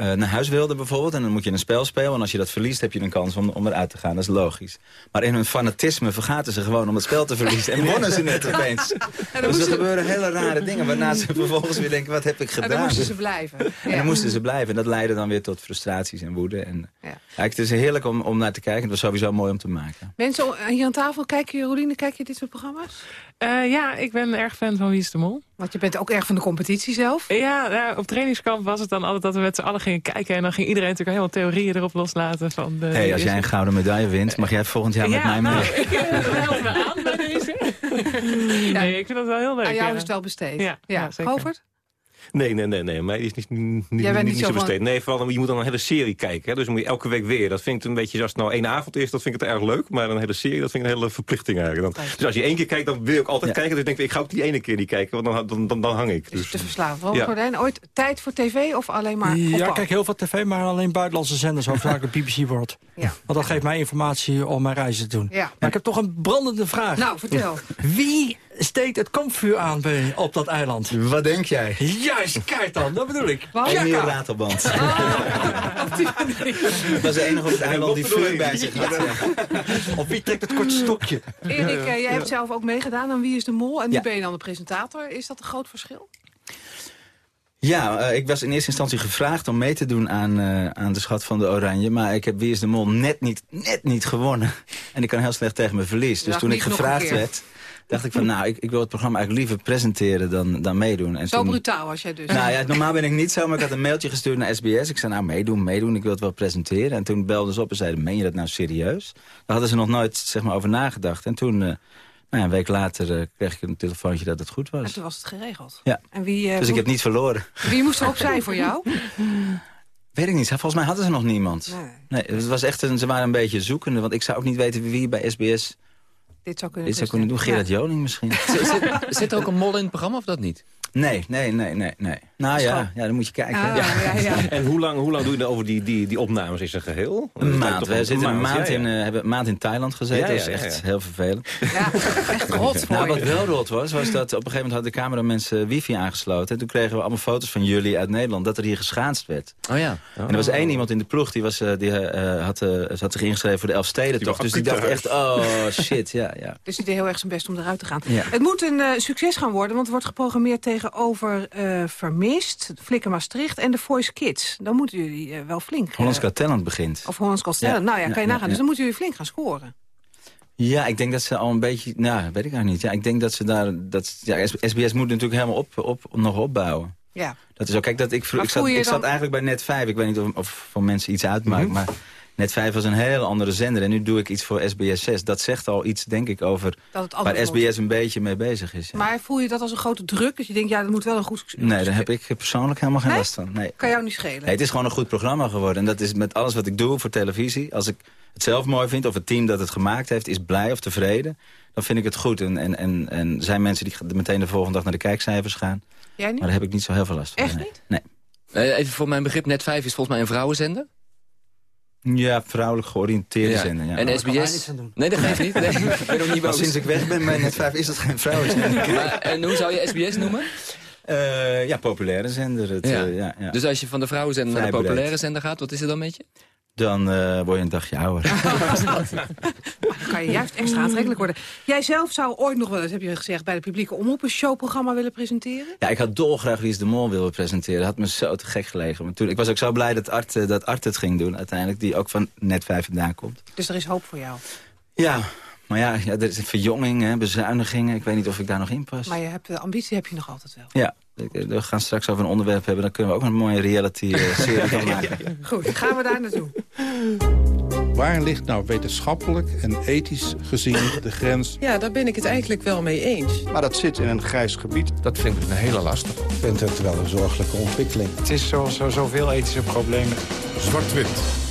uh, naar huis wilden bijvoorbeeld. En dan moet je een spel spelen. En als je dat verliest, heb je een kans om, om eruit te gaan. Dat is logisch. Maar in hun fanatisme vergaten ze gewoon om het spel te verliezen. En wonnen ze net opeens. dus er ze... gebeuren hele rare dingen. Waarna ze vervolgens weer denken, wat heb ik gedaan? En dan moesten ze blijven. Ja. En dan moesten ze blijven. En dat leidde dan weer tot frustraties en woede. En, ja. ja, het is heerlijk om, om naar te kijken. Het was sowieso mooi om te maken. Mensen hier aan tafel, kijk je, Roline, kijk je dit soort programma's? Uh, ja, ik ben erg fan van Wie is de Mol. Want je bent ook erg van de competitie zelf? Ja, nou, op trainingskamp was het dan altijd dat we met z'n allen gingen kijken. En dan ging iedereen natuurlijk helemaal theorieën erop loslaten. Van de, hey, als jij een gouden medaille wint, mag jij volgend jaar ja, met mij nou, mee. ik help me aan bij deze. ja. Nee, ik vind dat wel heel leuk. Aan jou ja. is het wel besteed. Ja, ja, ja zeker. Govert? Nee, nee, nee, nee. Mij is niet, niet, Jij bent niet, niet zo zo van- besteed. Nee, vooral je moet dan een hele serie kijken. Hè? Dus dan moet je elke week weer. Dat vind ik een beetje, als het nou één avond is, dat vind ik het erg leuk. Maar een hele serie, dat vind ik een hele verplichting eigenlijk. Dan, dus als je één keer kijkt, dan wil ook altijd Ja. kijken. Dus ik denk, ik ga ook die ene keer niet kijken, want dan, dan, dan, dan hang ik. Dus, Te verslaafd. Robert Ja. Gordijn, ooit tijd voor tv of alleen maar Ja, opbouw? ik kijk heel veel tv, maar alleen buitenlandse zenders. Hoofdzakelijk BBC World. Ja. Want dat geeft mij informatie om mijn reizen te doen. Ja. Maar ik heb toch een brandende vraag. Nou, vertel. Wie steekt het kampvuur aan bij, op dat eiland. Wat denk jij? Juist, kijk dan, dat bedoel ik. Een nieuwe ratelband. Dat was de enige op het eiland die vuur bij zich had. Of wie trekt het korte stokje? Erik, eh, jij hebt zelf ook meegedaan aan Wie is de Mol. En nu Ja. ben je dan de presentator. Is dat een groot verschil? Ja, eh, ik was in eerste instantie gevraagd om mee te doen aan, eh, aan de Schat van de Oranje. Maar ik heb Wie is de Mol net niet, net niet gewonnen. En ik kan heel slecht tegen mijn verlies. Dus Dag, toen ik gevraagd werd, dacht ik van... nou, ik, ik wil het programma eigenlijk liever presenteren dan, dan meedoen. En Zo toen, brutaal was jij dus. Nou ja, normaal ben ik niet zo, maar ik had een mailtje gestuurd naar SBS. Ik zei, nou, meedoen, meedoen, ik wil het wel presenteren. En toen belden ze op en zeiden, meen je dat nou serieus? Daar hadden ze nog nooit zeg maar, over nagedacht. En toen, eh, nou een week later, eh, kreeg ik een telefoontje dat het goed En was. toen was het geregeld. Ja, En wie, eh, dus ik heb niet verloren. wie moest er opzij voor jou? Weet ik niet. Volgens mij hadden ze nog niemand. Nee. Nee, het was echt een, ze waren een beetje zoekende. Want ik zou ook niet weten wie bij SBS Dit zou kunnen, dit zou kunnen doen. Gerard Ja. Joning misschien. Zit, zit- zit er ook een mol in het programma of dat niet? Nee, nee, nee, nee. nee. Nou ja, ja, dan moet je kijken. Ah, ja, ja. En hoe lang, hoe lang doe je over die, die, die opnames in zijn geheel? Een maand. toch We zitten een maand, ja, ja. In, eh, hebben een maand in Thailand gezeten. Ja, ja, dat is echt ja. heel vervelend. Ja, echt rot voor Nou, wat wel rot was, was dat op een gegeven moment hadden de cameramensen wifi aangesloten. En toen kregen we allemaal foto's van jullie uit Nederland, dat er hier geschaatst werd. Oh ja. En er was één iemand in de ploeg, die, was, eh, die eh, had, eh, had zich ingeschreven voor de Elfstedentocht. Die Dus die dacht echt, oh shit, ja, ja. Dus die deed heel erg zijn best om eruit te gaan. Ja. Het moet een eh, succes gaan worden, want het wordt geprogrammeerd tegenover eh, Vermist, Flikker Maastricht en The Voice Kids. Dan moeten jullie eh, wel flink... eh, Hollands Got Talent begint. Of Hollands Got Talent. Ja, Nou ja, kan je ja, nagaan. Dus dan moeten jullie flink gaan scoren. Ja, ik denk dat ze al een beetje... Nou, weet ik eigenlijk niet. Ja, ik denk dat ze daar... Dat, ja, SBS moet natuurlijk helemaal op, op, nog opbouwen. Ja. Dat is ook... Kijk, dat ik, ik, zat, ik eigenlijk bij Net 5. Ik weet niet of, of voor mensen iets uitmaakt, Mhm. maar... Net 5 was een hele andere zender en nu doe ik iets voor SBS 6. Dat zegt al iets, denk ik, over waar wordt. SBS een beetje mee bezig is. ja. Maar voel je dat als een grote druk? Dat je denkt, ja, dat moet wel een goed succes Nee, daar heb ik persoonlijk helemaal geen Nee? last van. Nee. Kan jou niet schelen. Nee, het is gewoon een goed programma geworden. En dat is met alles wat ik doe voor televisie. Als ik het zelf mooi vind, of het team dat het gemaakt heeft... is blij of tevreden, dan vind ik het goed. En, en, en, en zijn mensen die meteen de volgende dag naar de kijkcijfers gaan... Jij niet? maar daar heb ik niet zo heel veel last van. Echt nee. niet? Nee. Eh, even voor mijn begrip, Net 5 is volgens mij een vrouwenzender. Ja, vrouwelijk georiënteerde Ja. zender. Ja. En SBS... Nee, dat geeft niet. Nee, ik ben nog niet boos. sinds ik weg ben bij Net 5 is het geen vrouwenzender. Maar, en hoe zou je SBS noemen? Eh, ja, populaire zender. Het, Ja. eh, ja, ja. Dus als je van de vrouwenzender naar de populaire breed. zender gaat, wat is er dan met je? Dan eh, word je een dagje ouder. Dan kan je juist extra aantrekkelijk worden. Jij zelf zou ooit nog wel eens, heb je gezegd... bij de publieke omroep een showprogramma willen presenteren? Ja, ik had dolgraag Wie is de Mol willen presenteren. had me zo te gek gelegen. Maar toen, ik was ook zo blij dat Art, eh, dat Art het ging doen uiteindelijk. Die ook van net vijf vandaan komt. Dus er is hoop voor jou. Ja, maar ja, ja er is een verjonging, hè, bezuinigingen. Ik weet niet of ik daar nog in pas. Maar je hebt, de ambitie heb je nog altijd wel. Ja, we gaan straks over een onderwerp hebben. Dan kunnen we ook een mooie reality-serie van maken. Goed, gaan we daar naartoe. Waar ligt nou wetenschappelijk en ethisch gezien de grens? Ja, daar ben ik het eigenlijk wel mee eens. Maar dat zit in een grijs gebied. Dat vind ik een hele lastige. Ik vind het wel een zorgelijke ontwikkeling. Het is zo, zo, zoveel ethische problemen. Zwart-wit.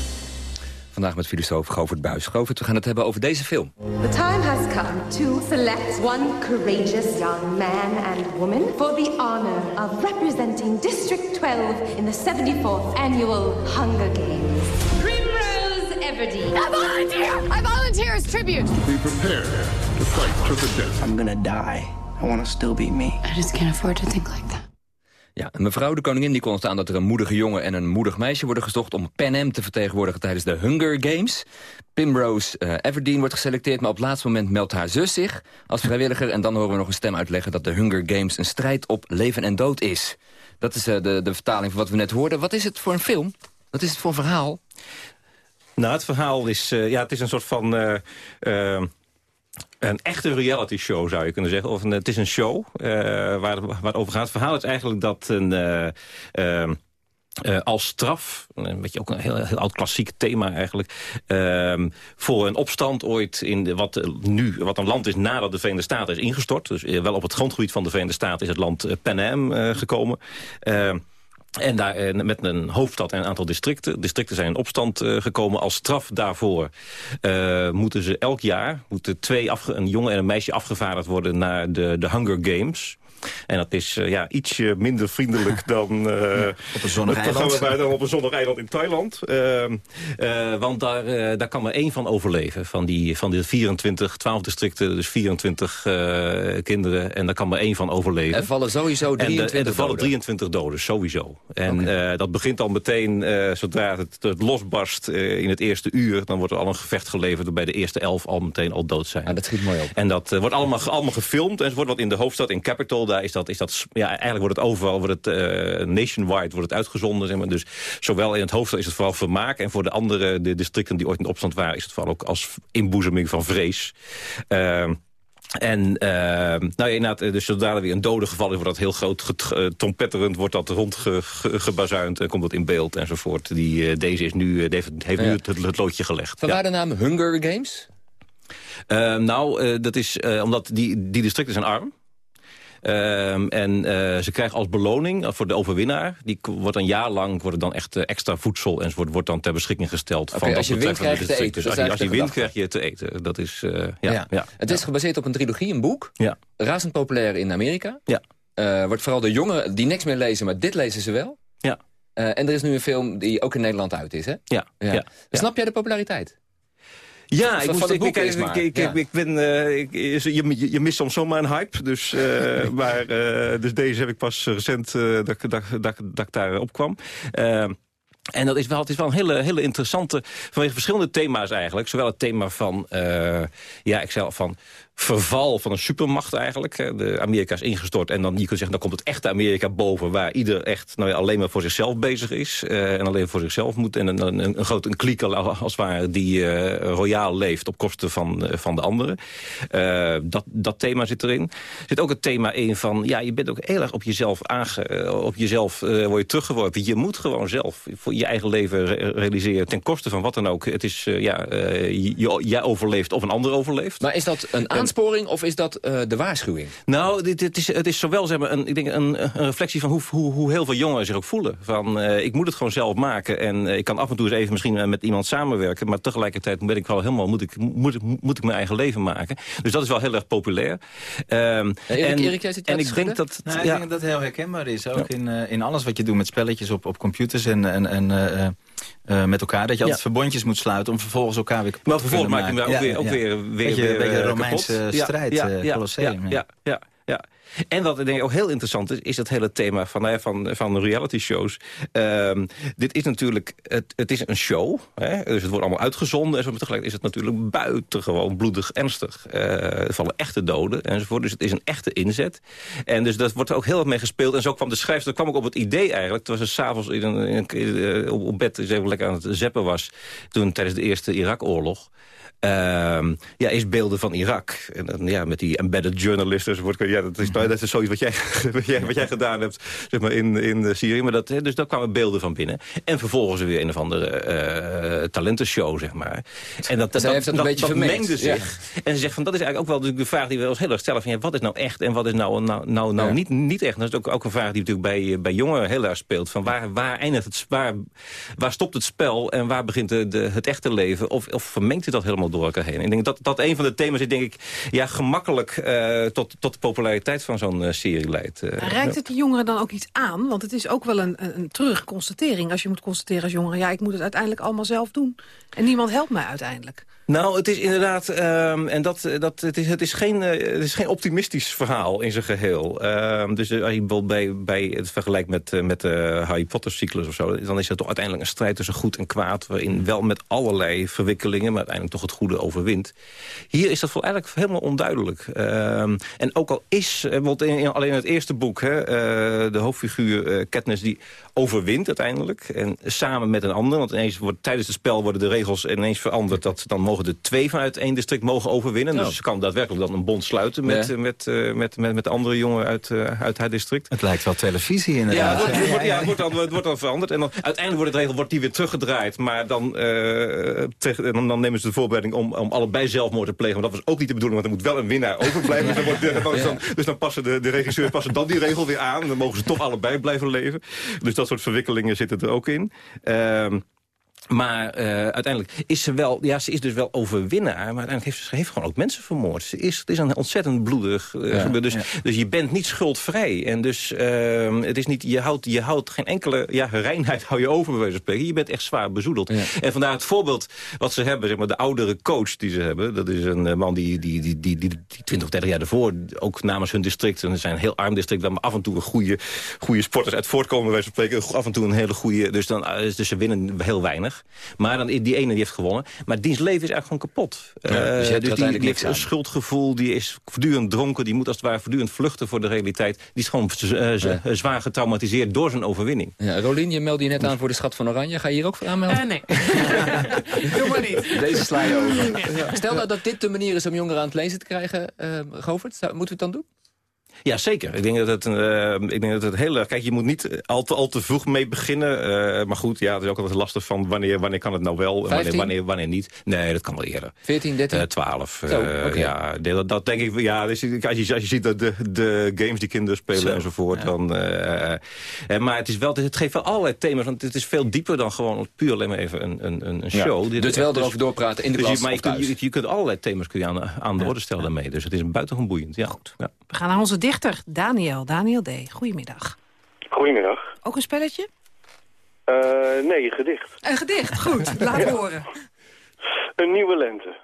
Vandaag met filosoof Govert Buis. Govert, we gaan het hebben over deze film. The time has come to select one courageous young man and woman for the honor of representing District 12 in the 74th annual Hunger Games. Primrose Everdeen. I volunteer! I volunteer as tribute! Be prepared to fight to the death. I'm gonna die. I want to still be me. I just can't afford to think like that. Ja, mevrouw de koningin die kondigde aan dat er een moedige jongen en een moedig meisje worden gezocht om Pan Am te vertegenwoordigen tijdens de Hunger Games. Primrose eh, Everdeen wordt geselecteerd, maar op het laatste moment meldt haar zus zich als vrijwilliger. En dan horen we nog een stem uitleggen dat de Hunger Games een strijd op leven en dood is. Dat is eh, de, de vertaling van wat we net hoorden. Wat is het voor een film? Wat is het voor een verhaal? Nou, het verhaal is, eh, ja, het is een soort van... een echte reality show zou je kunnen zeggen. Of het is een show eh, waar, over gaat. Het verhaal is eigenlijk dat een... eh, eh, eh, als straf, een beetje ook een heel, heel oud klassiek thema eigenlijk... ehm, voor een opstand ooit in de, wat, nu, wat een land is nadat de Verenigde Staten is ingestort. Dus wel op het grondgebied van de Verenigde Staten is het land Pan Am gekomen. En daar eh, met een hoofdstad en een aantal districten. Districten zijn in opstand eh, gekomen. Als straf daarvoor eh, moeten ze elk jaar... moeten twee een jongen en een meisje afgevaardigd worden naar de, de Hunger Games. En dat is uh, ja, ietsje minder vriendelijk dan, uh, op een zonnig eiland. dan op een zonnig eiland in Thailand. Uh, want daar, daar kan maar één van overleven. Van die, van die 24, 12 districten, dus 24 kinderen. En daar kan maar één van overleven. Er vallen sowieso 23 en, en er vallen 23 doden, sowieso. En okay. dat begint al meteen, zodra het, het losbarst in het eerste uur... dan wordt er al een gevecht geleverd waarbij de eerste elf al meteen al dood zijn. Ah, dat schiet mooi op. En dat wordt allemaal, allemaal gefilmd. En het wordt wat in de hoofdstad, in Capital daar is dat, is dat, ja, eigenlijk wordt het overal, wordt het uh, nationwide wordt het uitgezonden. Zeg maar. Dus zowel in het hoofdstad is het vooral vermaak. En voor de andere de districten die ooit in opstand waren... is het vooral ook als inboezeming van vrees. Uh, en uh, nou, inderdaad, dus zodra er weer een dode geval is, wordt dat heel groot trompetterend, wordt dat rondgebazuind en komt dat in beeld enzovoort. Die, uh, deze is nu, heeft, heeft ja. nu het, het, loodje gelegd. Vanwaar ja. de naam Hunger Games? Uh, nou, dat is omdat die, die districten zijn arm. Um, en uh, ze krijgen als beloning voor de overwinnaar... die wordt een jaar lang wordt dan echt uh, extra voedsel... en wordt, wordt dan ter beschikking gesteld. Okay, van als je wint krijg je te eten. Dus als, je, als je wint krijg je te eten. Dat is, uh, ja, ja. ja, Het is gebaseerd op een trilogie, een boek. Ja. Razend populair in Amerika. Ja. wordt vooral de jongeren die niks meer lezen, maar dit lezen ze wel. Ja. en er is nu een film die ook in Nederland uit is, hè? Ja. ja. Snap jij de populariteit? Ja, ik, moest, ik, ik, ik, ik, ja. ik, ben, uh, ik, je, je mist soms zomaar een hype. Dus, uh, maar, uh, dus deze heb ik pas recent dat, dat, dat, dat ik daar opkwam. En dat is wel, het is wel een hele, hele interessante, vanwege verschillende thema's eigenlijk. Zowel het thema van, uh, ja, ik zei van verval van een supermacht eigenlijk. De Amerika is ingestort en dan, je kunt zeggen, dan komt het echte Amerika boven... waar ieder echt nou ja, alleen maar voor zichzelf bezig is. Uh, en alleen voor zichzelf moet. En een, een, een groot een kliek als het ware die uh, royaal leeft op kosten van, van de anderen. dat, dat thema zit erin. Er zit ook het thema in van, ja, je bent ook heel erg op jezelf aange... op jezelf word je teruggeworpen. Je moet gewoon zelf voor je eigen leven re realiseren ten koste van wat dan ook. Het is, ja, jij overleeft of een ander overleeft. Maar is dat een aansporing of is dat uh, de waarschuwing? Nou, dit, dit is, het is zowel zeg maar, een, ik denk een, een reflectie van hoe, hoe, hoe heel veel jongeren zich ook voelen. Van, uh, ik moet het gewoon zelf maken en uh, ik kan af en toe eens even misschien met iemand samenwerken. Maar tegelijkertijd ben ik wel helemaal, moet ik, moet, moet ik mijn eigen leven maken. Dus dat is wel heel erg populair. Um, ja, Erik, en, Erik, jij zit en ik denk dat... Nou, ik ja. denk dat heel herkenbaar is. Ook ja. in, in alles wat je doet met spelletjes op, op computers en... en, en uh, met elkaar. Dat je altijd ja. verbondjes moet sluiten om vervolgens elkaar weer Maar vervolgens maak je hem ook, ja, weer, ook weer, weer, beetje, weer beetje Romeinse strijd, ja, Colosseum. ja, ja. ja. En wat denk ik ook heel interessant is, is dat hele thema van, van, van reality shows. Um, dit is natuurlijk, het, het is een show, hè? dus het wordt allemaal uitgezonden. En tegelijk is het natuurlijk buitengewoon bloedig ernstig. Uh, er vallen echte doden enzovoort, dus het is een echte inzet. En dus dat wordt er ook heel erg mee gespeeld. En zo kwam de schrijfster, kwam ook op het idee eigenlijk, toen ze s'avonds in in, op bed even lekker aan het zeppen was, toen tijdens de eerste Irak-oorlog. Uh, ja, is beelden van Irak. En dan, ja, met die embedded journalist enzovoort. Ja, dat is, dat is zoiets wat jij, wat jij, wat jij gedaan hebt zeg maar, in, in Syrië. Maar dat, dus daar kwamen beelden van binnen. En vervolgens weer een of andere uh, talentenshow, zeg maar. En dat, dat, dat, dat, dat mengde zich. Ja. En ze zegt van, dat is eigenlijk ook wel de vraag die we ons heel erg stellen. Van, ja, wat is nou echt en wat is nou, nou, nou, nou ja. niet, niet echt? Dat is ook, ook een vraag die natuurlijk bij, bij jongeren heel erg speelt. Van waar, waar eindigt het, waar, waar stopt het spel en waar begint de, de, het echte leven? Of, of vermengt het dat helemaal door elkaar heen? Ik denk dat dat een van de thema's is, denk ik, ja, gemakkelijk uh, tot, tot de populariteit van zo'n uh, serie leidt. Uh, Reikt het die jongeren dan ook iets aan? Want het is ook wel een, een, een terug constatering. Als je moet constateren als jongere, ja, ik moet het uiteindelijk allemaal zelf doen. En niemand helpt mij uiteindelijk. Nou, het is inderdaad, um, en dat, dat, het, is, het, is geen, uh, het is geen optimistisch verhaal in zijn geheel. Um, dus als je bij, bij het vergelijkt met, met de Harry Potter cyclus of zo... dan is het toch uiteindelijk een strijd tussen goed en kwaad... waarin wel met allerlei verwikkelingen, maar uiteindelijk toch het goede overwint. Hier is dat voor eigenlijk helemaal onduidelijk. Um, en ook al is, bijvoorbeeld in, in, alleen in het eerste boek... Hè, de hoofdfiguur Katniss die overwint uiteindelijk. En samen met een ander, want ineens wordt, tijdens het spel worden de regels ineens veranderd... dat dan mogen de twee vanuit één district mogen overwinnen. Oh. Dus ze kan daadwerkelijk dan een bond sluiten met, ja. met, uh, met, met, met andere jongen uit, uh, uit haar district. Het lijkt wel televisie inderdaad. Ja, het wordt, ja, het wordt, dan, het wordt dan veranderd. En dan, uiteindelijk wordt het regel wordt die weer teruggedraaid. Maar dan, uh, tegen, dan, dan nemen ze de voorbereiding om, om allebei zelfmoord te plegen. Maar dat was ook niet de bedoeling, want er moet wel een winnaar overblijven. dus, dan wordt, dan, dan, dus dan passen de, de regisseurs passen dan die regel weer aan. En dan mogen ze toch allebei blijven leven. Dus dat soort verwikkelingen zitten er ook in. Uh, Maar uh, uiteindelijk is ze wel, ja, ze is dus wel overwinnaar. Maar uiteindelijk heeft ze, heeft gewoon ook mensen vermoord. Ze is, het is een ontzettend bloedig uh, ja. Dus, ja. dus je bent niet schuldvrij. En dus uh, het is niet, je houdt, je houdt geen enkele ja, reinheid hou je over, bij wijze van spreken. Je bent echt zwaar bezoedeld. Ja. En vandaar het voorbeeld wat ze hebben, zeg maar, de oudere coach die ze hebben. Dat is een man die, die, die, die, die, die 20, 30 jaar ervoor, ook namens hun district, en het zijn een heel arm district, waar maar af en toe een goede, goede sporters uit voortkomen, bij wijze van spreken. Af en toe een hele goede, dus, dan, dus ze winnen heel weinig. Maar dan, die ene die heeft gewonnen. Maar diens leven is eigenlijk gewoon kapot. Ja, dus, uh, dus die, die heeft een schuldgevoel, die is voortdurend dronken... die moet als het ware voortdurend vluchten voor de realiteit. Die is gewoon uh, ja. zwaar getraumatiseerd door zijn overwinning. Ja, Rolien, je meldde je net aan voor de Schat van Oranje. Ga je hier ook voor aanmelden? Uh, nee. Doe maar niet. Deze sla je over. Ja. Stel nou dat dit de manier is om jongeren aan het lezen te krijgen, Govert. Moeten we het dan doen? Ja, zeker. Ik denk dat het, uh, ik denk dat het heel erg... Kijk, je moet niet al te, al te vroeg mee beginnen. Uh, maar goed, ja, het is ook altijd lastig van wanneer, wanneer kan het nou wel en wanneer, wanneer, wanneer niet. Nee, dat kan wel eerder. 14, 13? Uh, 12. Zo, okay. Ja, dat, dat denk ik... Ja, dus als, je, als je ziet dat de, de games die kinderen spelen Zo, enzovoort... Ja. Dan, maar het, is wel, het geeft wel allerlei thema's. Want het is veel dieper dan gewoon puur alleen maar even een, een, een show. Ja, Dit, dus wel erover doorpraten in de dus klas je, Maar je kunt, je, je, kunt allerlei thema's kun je aan, aan de orde stellen daarmee. Dus het is buitengewoon boeiend. Ja. Goed. Ja. We gaan naar onze dichter, Daniel. Daniel D. Goedemiddag. Goedemiddag. Ook een spelletje? Uh, nee, een gedicht. Een gedicht, goed. Laat ja. horen. Een nieuwe lente.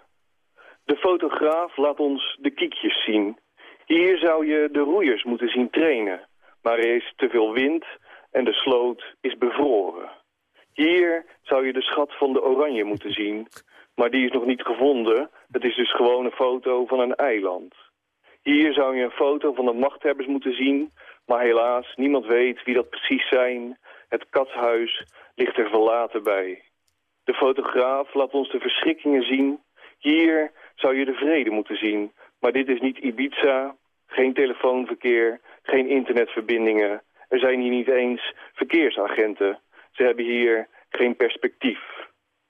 De fotograaf laat ons de kiekjes zien. Hier zou je de roeiers moeten zien trainen. Maar er is te veel wind en de sloot is bevroren. Hier zou je de schat van de oranje moeten zien. Maar die is nog niet gevonden. Het is dus gewoon een foto van een eiland. Hier zou je een foto van de machthebbers moeten zien, maar helaas, niemand weet wie dat precies zijn. Het katshuis ligt er verlaten bij. De fotograaf laat ons de verschrikkingen zien. Hier zou je de vrede moeten zien, maar dit is niet Ibiza, geen telefoonverkeer, geen internetverbindingen. Er zijn hier niet eens verkeersagenten. Ze hebben hier geen perspectief.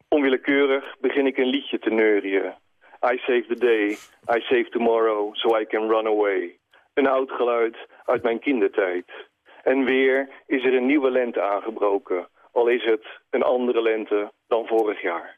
Onwillekeurig begin ik een liedje te neurien. I save the day, I save tomorrow, so I can run away. Een oud geluid uit mijn kindertijd. En weer is er een nieuwe lente aangebroken. Al is het een andere lente dan vorig jaar.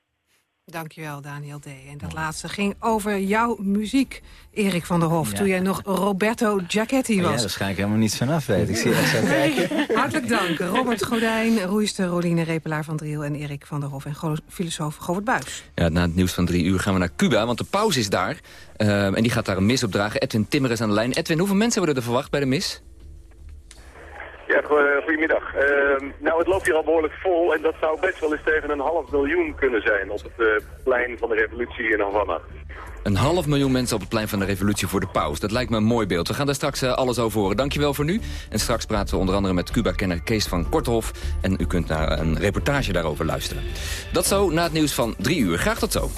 Dankjewel, Daniel D. En dat laatste ging over jouw muziek, Erik van der Hof. Ja. Toen jij nog Roberto Giacchetti was. Ja, daar schijn ik helemaal niets vanaf weten. Ik zie dat zo kijken. Hartelijk dank. Robert Godijn, roeister Roline Repelaar van Driel... en Erik van der Hof en filosoof Govert Buis. Ja, na het nieuws van drie uur gaan we naar Cuba, want de pauze is daar. Uh, en die gaat daar een mis op dragen. Edwin Timmer is aan de lijn. Edwin, hoeveel mensen worden er verwacht bij de mis? Ja, goedemiddag. Uh, nou, het loopt hier al behoorlijk vol en dat zou best wel eens tegen een half miljoen kunnen zijn op het uh, plein van de revolutie in Havana. Een half miljoen mensen op het plein van de revolutie voor de paus. Dat lijkt me een mooi beeld. We gaan daar straks uh, alles over horen. Dankjewel voor nu. En straks praten we onder andere met Cuba-kenner Kees van Korthof. En u kunt naar een reportage daarover luisteren. Dat zo na het nieuws van drie uur. Graag tot zo.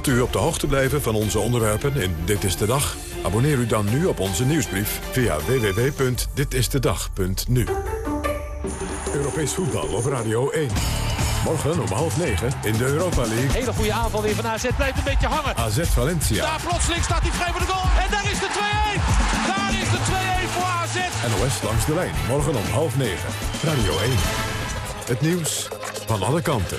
Wilt u op de hoogte blijven van onze onderwerpen in Dit is de Dag? Abonneer u dan nu op onze nieuwsbrief via www.ditistedag.nu. Europees voetbal op Radio 1. Morgen om half negen in de Europa League. Hele goede aanval weer van AZ. Blijft een beetje hangen. AZ Valencia. Daar plotseling staat hij vrij voor de goal. En daar is de 2-1. Daar is de 2-1 voor AZ. NOS langs de lijn. Morgen om half negen. Radio 1. Het nieuws van alle kanten.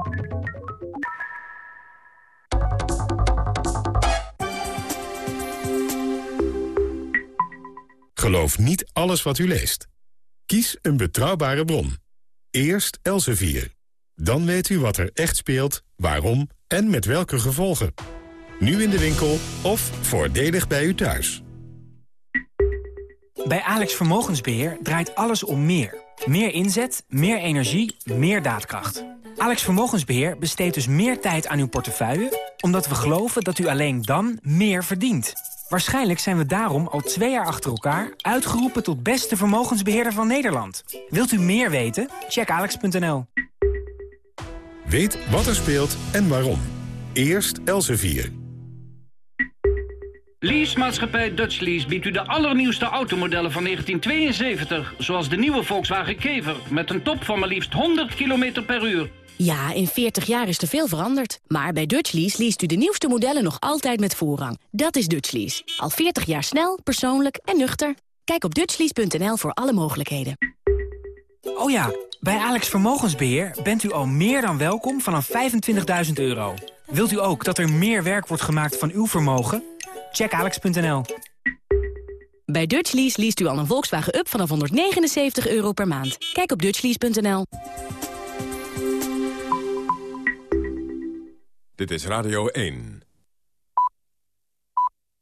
Geloof niet alles wat u leest. Kies een betrouwbare bron. Eerst Elsevier. Dan weet u wat er echt speelt, waarom en met welke gevolgen. Nu in de winkel of voordelig bij u thuis. Bij Alex Vermogensbeheer draait alles om meer. Meer inzet, meer energie, meer daadkracht. Alex Vermogensbeheer besteedt dus meer tijd aan uw portefeuille... omdat we geloven dat u alleen dan meer verdient. Waarschijnlijk zijn we daarom al twee jaar achter elkaar... uitgeroepen tot beste vermogensbeheerder van Nederland. Wilt u meer weten? Check alex.nl. Weet wat er speelt en waarom. Eerst Elsevier. Leasemaatschappij Dutch Lease biedt u de allernieuwste automodellen van 1972... zoals de nieuwe Volkswagen Kever met een top van maar liefst 100 km per uur. Ja, in 40 jaar is er veel veranderd. Maar bij Dutch Lease leest u de nieuwste modellen nog altijd met voorrang. Dat is Dutch Lease. Al 40 jaar snel, persoonlijk en nuchter. Kijk op dutchlease.nl voor alle mogelijkheden. Oh ja, bij Alex Vermogensbeheer bent u al meer dan welkom vanaf 25.000 euro. Wilt u ook dat er meer werk wordt gemaakt van uw vermogen? Check alex.nl. Bij Dutch Lease leest u al een Volkswagen Up vanaf 179 euro per maand. Kijk op dutchlease.nl. Dit is Radio 1.